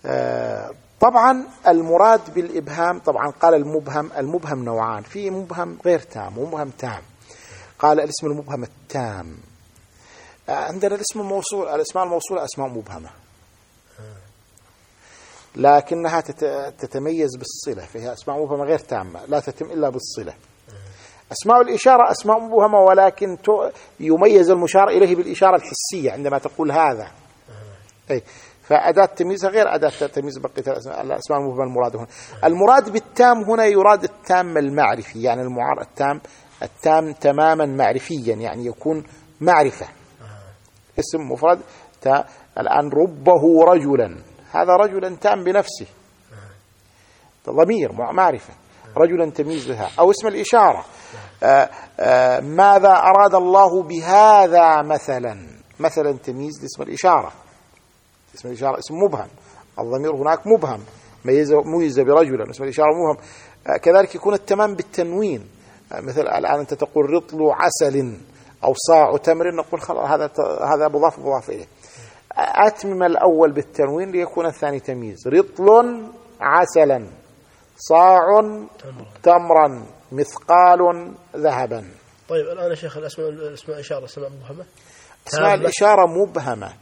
آه طبعا المراد بالإبهام طبعا قال المبهم المبهم نوعان. في مبهم غير تام ومبهم تام. قال الاسم المبهم التام. آه عندنا الاسم الموصول الاسماء الموصولة أسماء مبهمة. لكنها تتميز بالصلة فهي أسماء مبهمة غير تامة لا تتم إلا بالصلة. أسماء الإشارة أسماء مبهمة ولكن يميز المشار إليه بالإشارة الحسية عندما تقول هذا. أي فأداة تمييزها غير أداة تمييز بقية الأسماء المبهمة المراد هنا. المراد بالتام هنا يراد التام المعرفي يعني المعار التام التام تماما معرفيا يعني يكون معرفة. اسم مفرد الآن ربه رجلا. هذا رجلا تام بنفسه. ضمير معرفة. رجلا تمييز لها أو اسم الإشارة. آآ آآ ماذا أراد الله بهذا مثلا؟ مثلا تمييز لاسم الإشارة. اسم الإشارة اسم مبهم. الضمير هناك مبهم. ميز برجلا. اسم الإشارة مبهم. كذلك يكون التمام بالتنوين. مثل الآن أنت تقول رطل عسل أو صاع تمر. نقول خلاص هذا هذا مضاف مضاف إليه. أتمم الأول بالتنوين ليكون الثاني تمييز. رطل عسلا. صاع تمرا. مثقال ذهبا. طيب الآن يا شيخ الأسماء الأسماء إشارة أسماء مبهمة. أسماء الإشارة مبهمة.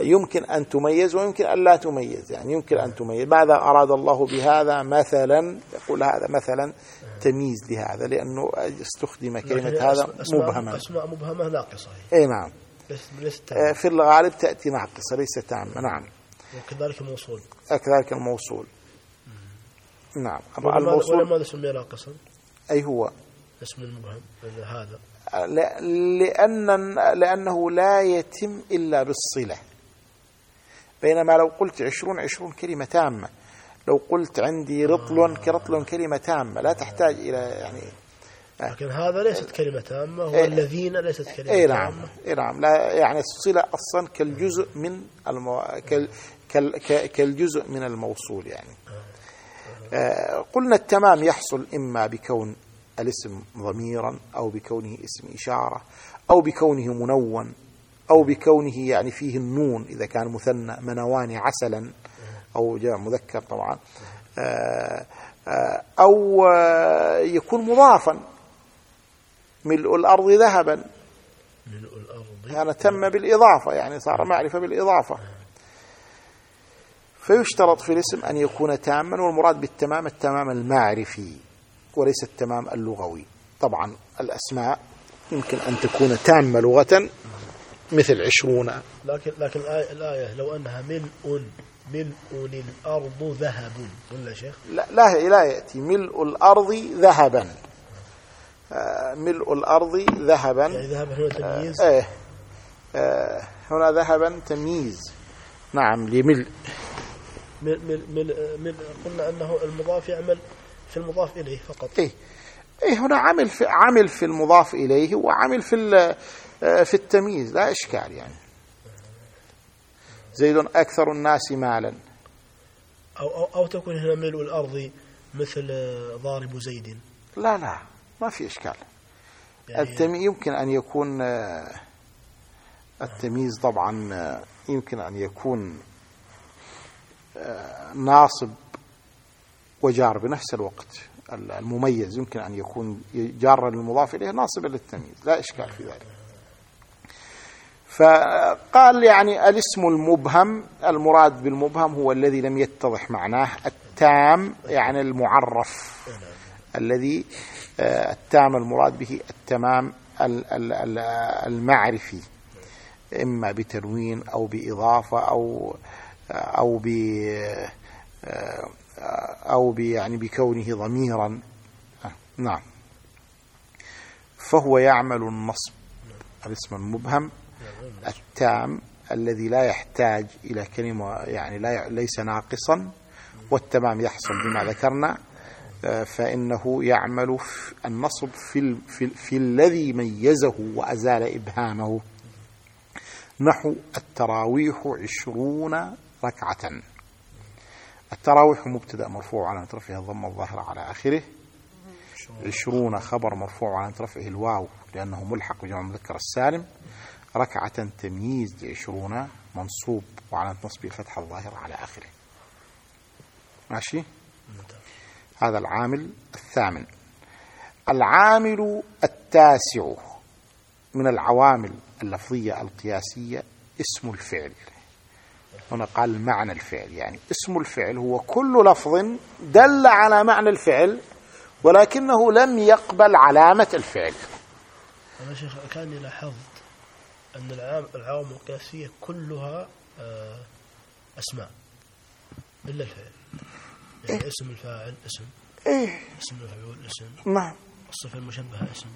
يمكن أن تميز ويمكن أن لا تميز. يعني يمكن أن تميز. ماذا أراد الله بهذا مثلا؟ يقول هذا مثلا تمييز لهذا لأنه استخدم كلمة هذا مبهمة. أسماء مبهمة ناقصة. أي نعم. آه، في الغالب تأتي ناقصة ليس تامة نعم. وكذلك الموصول. كذلك الموصول. نعم. الموصول ولماذا سمي ناقصا أي هو. اسم المبهم هذا لأن لأنه لا يتم إلا بالصلة. بينما لو قلت عشرون عشرون كلمة تامة. لو قلت عندي رطل كرطل كلمة تامة. لا تحتاج إلى يعني لكن هذا ليست كلمة تامة والذين ليست كلمة اي نعم. اي نعم. لا يعني الصلة أصلا كالجزء من المو... كال... كال... كالجزء من الموصول يعني. آه. قلنا التمام يحصل إما بكون الاسم ضميرا أو بكونه اسم إشارة أو بكونه منون أو بكونه يعني فيه النون إذا كان مثنى منوان عسلا أو جاء مذكر طبعا. آه آه أو يكون مضافا ملء الأرض ذهبا. ملء الأرض. يعني تم بالإضافة يعني صار معرفة بالإضافة. فيشترط في الاسم أن يكون تاما والمراد بالتمام التمام المعرفي وليس التمام اللغوي. طبعا الأسماء يمكن أن تكون تامة لغة مثل عشرون. لكن لكن الآية, الآية لو أنها ملء ملء الأرض ذهب ولا شيخ؟ لا لا, لا يأتي. ملء الأرض ذهبا. ملء الأرض ذهبا. يعني ذهبا هو تمييز؟ آه آه هنا ذهبا تمييز. نعم لملء. مل مل مل مل قلنا أنه المضاف يعمل في المضاف إليه فقط. إيه. إيه هنا عمل في عمل في المضاف إليه وعمل في في التمييز. لا إشكال يعني. زيد أكثر الناس مالا. أو, أو, أو تكون هنا ملء الأرض مثل ضارب زيد. لا لا. ما في إشكال. يعني يمكن أن يكون التمييز طبعا يمكن أن يكون ناصب وجار بنفس الوقت. المميز يمكن أن يكون جارا للمضاف إليه ناصبا للتمييز. لا إشكال في ذلك. فقال يعني الاسم المبهم المراد بالمبهم هو الذي لم يتضح معناه التام يعني المعرف الذي التام المراد به التمام المعرفي إما بتنوين أو بإضافة أو أو ب أو يعني بكونه ضميرا. نعم. فهو يعمل النصب الاسم المبهم التام الذي لا يحتاج إلى كلمة يعني لا ليس ناقصا والتمام يحصل بما ذكرنا. آه، فإنه يعمل النصب في, في, في الذي ميزه وأزال إبهامه. نحو التراويح عشرون ركعة. التراويح مبتدأ مرفوع على رفعه الضم الظاهرة على آخره. عشرون خبر مرفوع على رفعه الواو لأنه ملحق بجمع المذكر السالم. ركعة تمييز لعشرون منصوب وعلى نصب الفتحة الظاهرة على آخره. ماشي؟ هذا العامل الثامن. العامل التاسع من العوامل اللفظية القياسية اسم الفعل. هنا قال معنى الفعل يعني اسم الفعل هو كل لفظ دل على معنى الفعل ولكنه لم يقبل علامة الفعل. أنا شيخ كاني لاحظت أن العوامل القياسية كلها آه، أسماء إلا الفعل. يعني؟ اسم الفاعل اسم. إيه؟ اسم المفعول اسم. نعم. الصفة المشبهة اسم.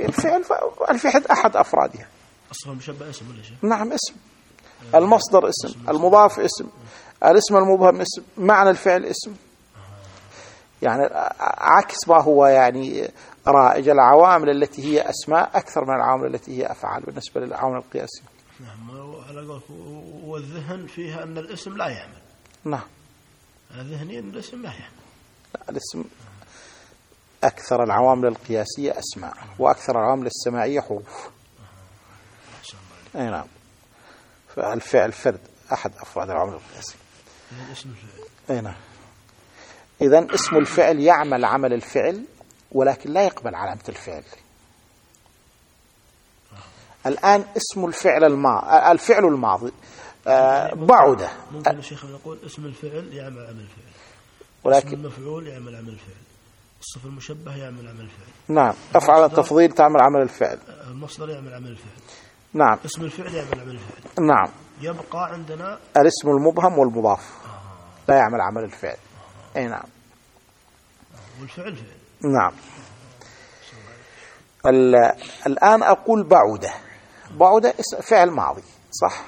الفعل الفعل أحد أفرادها. الصفة المشبهة اسم ولا شيء؟ نعم اسم. المصدر اسم المضاف اسم. الاسم المبهم اسم. معنى الفعل اسم. يعني عكس ما هو يعني رائج العوامل التي هي أسماء أكثر من العوامل التي هي أفعال بالنسبة للعوامل القياسية نعم والذهن فيها أن الاسم لا يعمل. نعم. ذهنيا الاسم لا يعمل لا الاسم أكثر العوامل القياسية أسماء وأكثر العوامل السماعية حروف. أي نعم. فالفعل فرد أحد أفراد العوامل القياسية. أي نعم. إذا اسم الفعل يعمل عمل الفعل ولكن لا يقبل علامة الفعل. الآن اسم الفعل الماضي الفعل الماضي بعدة. ممكن الشيخ يقول اسم الفعل يعمل عمل الفعل ولكن اسم المفعول يعمل عمل الفعل الصفة المشبه يعمل عمل الفعل نعم. أفعل التفضيل تعمل عمل الفعل. المصدر يعمل عمل الفعل نعم. اسم الفعل يعمل عمل الفعل نعم. يبقى عندنا الاسم المبهم والمضاف. لا يعمل عمل الفعل. أي نعم. والفعل فعل. نعم. الآن أقول بعودة بعودة فعل ماضي. صح؟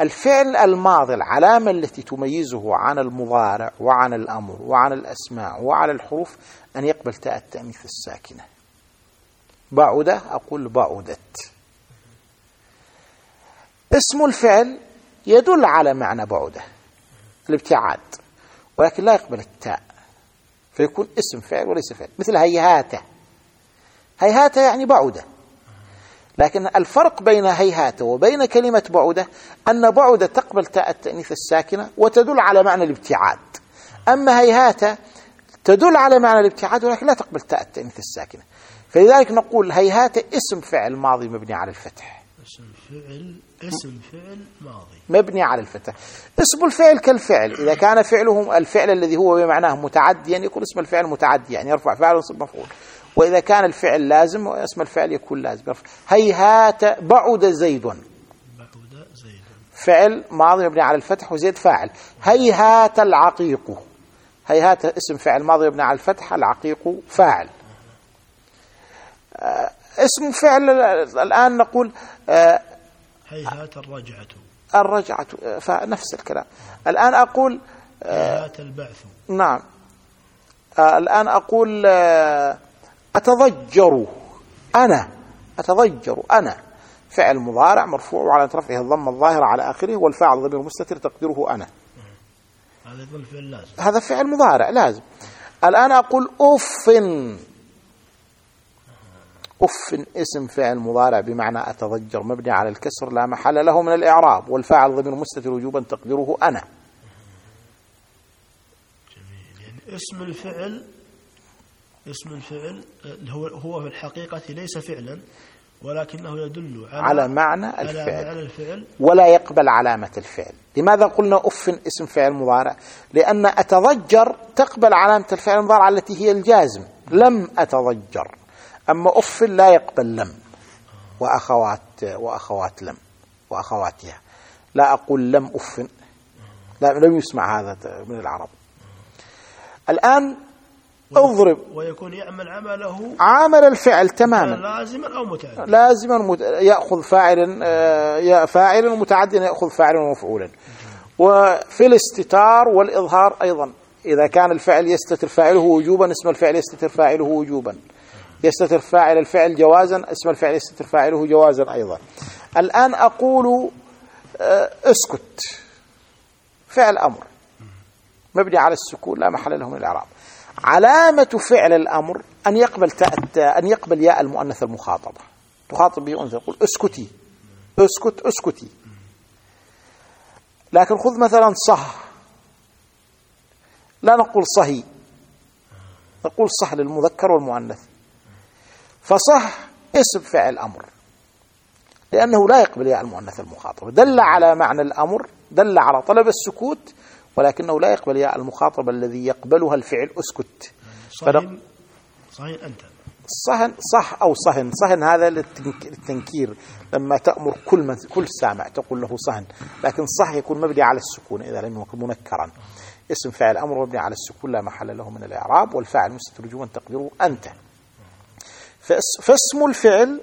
الفعل الماضي العلامة التي تميزه عن المضارع وعن الأمر وعن الأسماء وعن الحروف أن يقبل تاء التأنيث الساكنة. بعودة أقول بعودت اسم الفعل يدل على معنى بعودة الابتعاد ولكن لا يقبل التاء فيكون اسم فعل وليس فعل مثل هيهاتة. هيهاتة يعني بعودة لكن الفرق بين هيهاته وبين كلمة بعودة أن بعودة تقبل تاء التأنيث الساكنة وتدل على معنى الابتعاد. أما هيهاته تدل على معنى الابتعاد ولكن لا تقبل تاء التأنيث الساكنة. فلذلك نقول هيهاته اسم فعل ماضي مبني على الفتح. اسم فعل اسم فعل ماضي. مبني على الفتح. اسم الفعل كالفعل. إذا كان فعله الفعل الذي هو بمعناه متعديا يكون اسم الفعل متعدي يعني يرفع فعل وينصب مفعول. وإذا كان الفعل لازم اسم الفعل يكون لازم. هيهات بعد زيد. بعد زيد. فعل ماضي مبني على الفتح وزيد فاعل. هيهات العقيق. هيهات اسم فعل ماضي مبني على الفتح العقيق فاعل. آه، اسم فعل الآن نقول آه، هيهات الرجعة. الرجعة. آه، فنفس الكلام. الآن أقول هيهات البعث. نعم. الآن أقول أتضجر. أنا أتضجر. أنا. فعل مضارع مرفوع وعلى رفعه الضم الظاهرة على آخره والفاعل ضمير مستتر تقديره أنا. هذا فعل لازم. هذا فعل مضارع لازم. الآن أقول أف أف اسم فعل مضارع بمعنى أتضجر مبني على الكسر لا محل له من الإعراب والفاعل ضمير مستتر وجوبا تقديره أنا. جميل. يعني اسم الفعل اسم الفعل هو هو في الحقيقة ليس فعلا ولكنه يدل على, على معنى الفعل, على معنى الفعل. ولا يقبل علامة الفعل. لماذا قلنا أف اسم فعل مضارع؟ لأن أتضجر تقبل علامة الفعل المضارع التي هي الجازم. لم أتضجر. أما أف لا يقبل لم. وأخوات وأخوات لم. وأخواتها. لا أقول لم أف. لا لم يسمع هذا من العرب. الآن اضرب. ويكون يعمل عمله عامل الفعل تماما. لازما أو متعددا. لازما مت- يأخذ فاعلا آه، يا فاعلا ومتعديا يأخذ فاعلا ومفعولا. وفي الاستتار والإظهار أيضا. إذا كان الفعل يستتر فاعله وجوبا اسم الفعل يستتر فاعله وجوبا. يستتر فاعل الفعل جوازا اسم الفعل يستتر فاعله جوازا أيضا. الآن أقول آه، اسكت. فعل أمر. مبني على السكون لا محل له من الإعراب. علامة فعل الأمر أن يقبل أن يقبل ياء المؤنث المخاطبة. تخاطب به أنثى يقول اسكتي. اسكت اسكتي. لكن خذ مثلا صه. لا نقول صهي. نقول صح للمذكر والمؤنث. فصح اسم فعل أمر. لأنه لا يقبل ياء المؤنث المخاطبة. دل على معنى الأمر دل على طلب السكوت ولكنه لا يقبل ياء المخاطبة الذي يقبلها الفعل اسكت. صهين صهين أنت. صهن صح أو صهن. صهن هذا للتنك- للتنكير. لما تأمر كل من كل سامع تقول له صهن. لكن صح يكون مبني على السكون إذا لم يكن منكرا. اسم فاعل أمر مبني على السكون لا محل له من الإعراب والفاعل مستتر وجوبا تقديره أنت. فاس- فاسم الفعل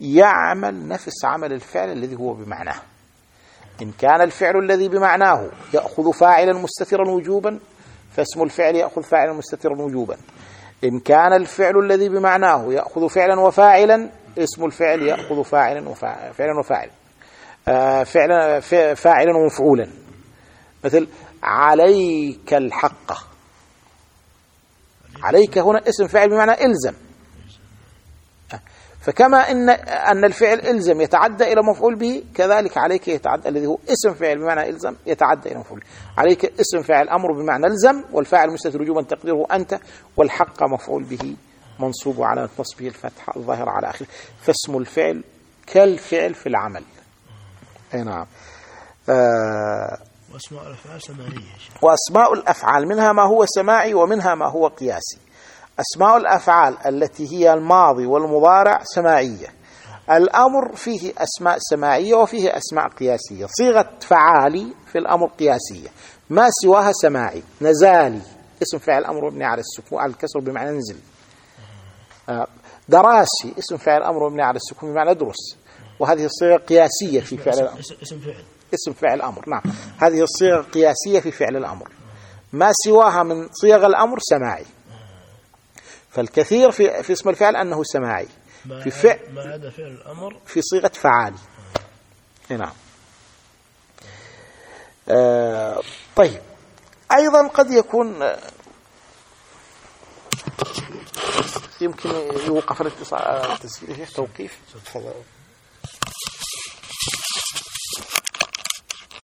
يعمل نفس عمل الفعل الذي هو بمعناه. إن كان الفعل الذي بمعناه يأخذ فاعلا مستترا وجوبا فاسم الفعل يأخذ فاعلا مستترا وجوبا. إن كان الفعل الذي بمعناه يأخذ فعلا وفاعلا اسم الفعل يأخذ فاعلا وفاعلا فعلا وفاعل. آه، فعلا فاعلا ومفعولا. مثل عليك الحق. عليك هنا اسم فاعل بمعنى إلزم. فكما ان أن الفعل إلزم يتعدى إلى مفعول به كذلك عليك يتعدى الذي هو اسم فاعل بمعنى إلزم يتعدى إلى مفعول عليك اسم فاعل أمر بمعنى إلزم والفاعل مستتر وجوبا تقديره أنت والحق مفعول به منصوب على نصبه الفتحه الظاهره على آخره. فاسم الفعل كالفعل في العمل. أي نعم. آه واسماء الأفعال سماعية. وأسماء الأفعال منها ما هو سماعي ومنها ما هو قياسي. أسماء الأفعال التي هي الماضي والمضارع سماعية. الأمر فيه أسماء سماعية وفيه أسماء قياسية. صيغة فعالي في الأمر قياسية. ما سواها سماعي. نزالي. اسم فعل أمر مبني على السكون. على الكسر بمعنى انزل آه، دراسي. اسم فعل أمر مبني على السكون بمعنى ادرس وهذه الصيغة قياسية في فعل الأمر. اسم, اسم فعل. اسم فعل أمر نعم. هذه الصيغة قياسية في فعل الأمر. ما سواها من صيغ الأمر سماعي. فالكثير في, في اسم الفعل أنه سماعي. ما في فعل ما عدا فعل الأمر. في صيغة فعالي إي نعم. آه طيب. أيضا قد يكون آه، يمكن يوقف الاتصال التسجيل شيخ توقيف. تفضل.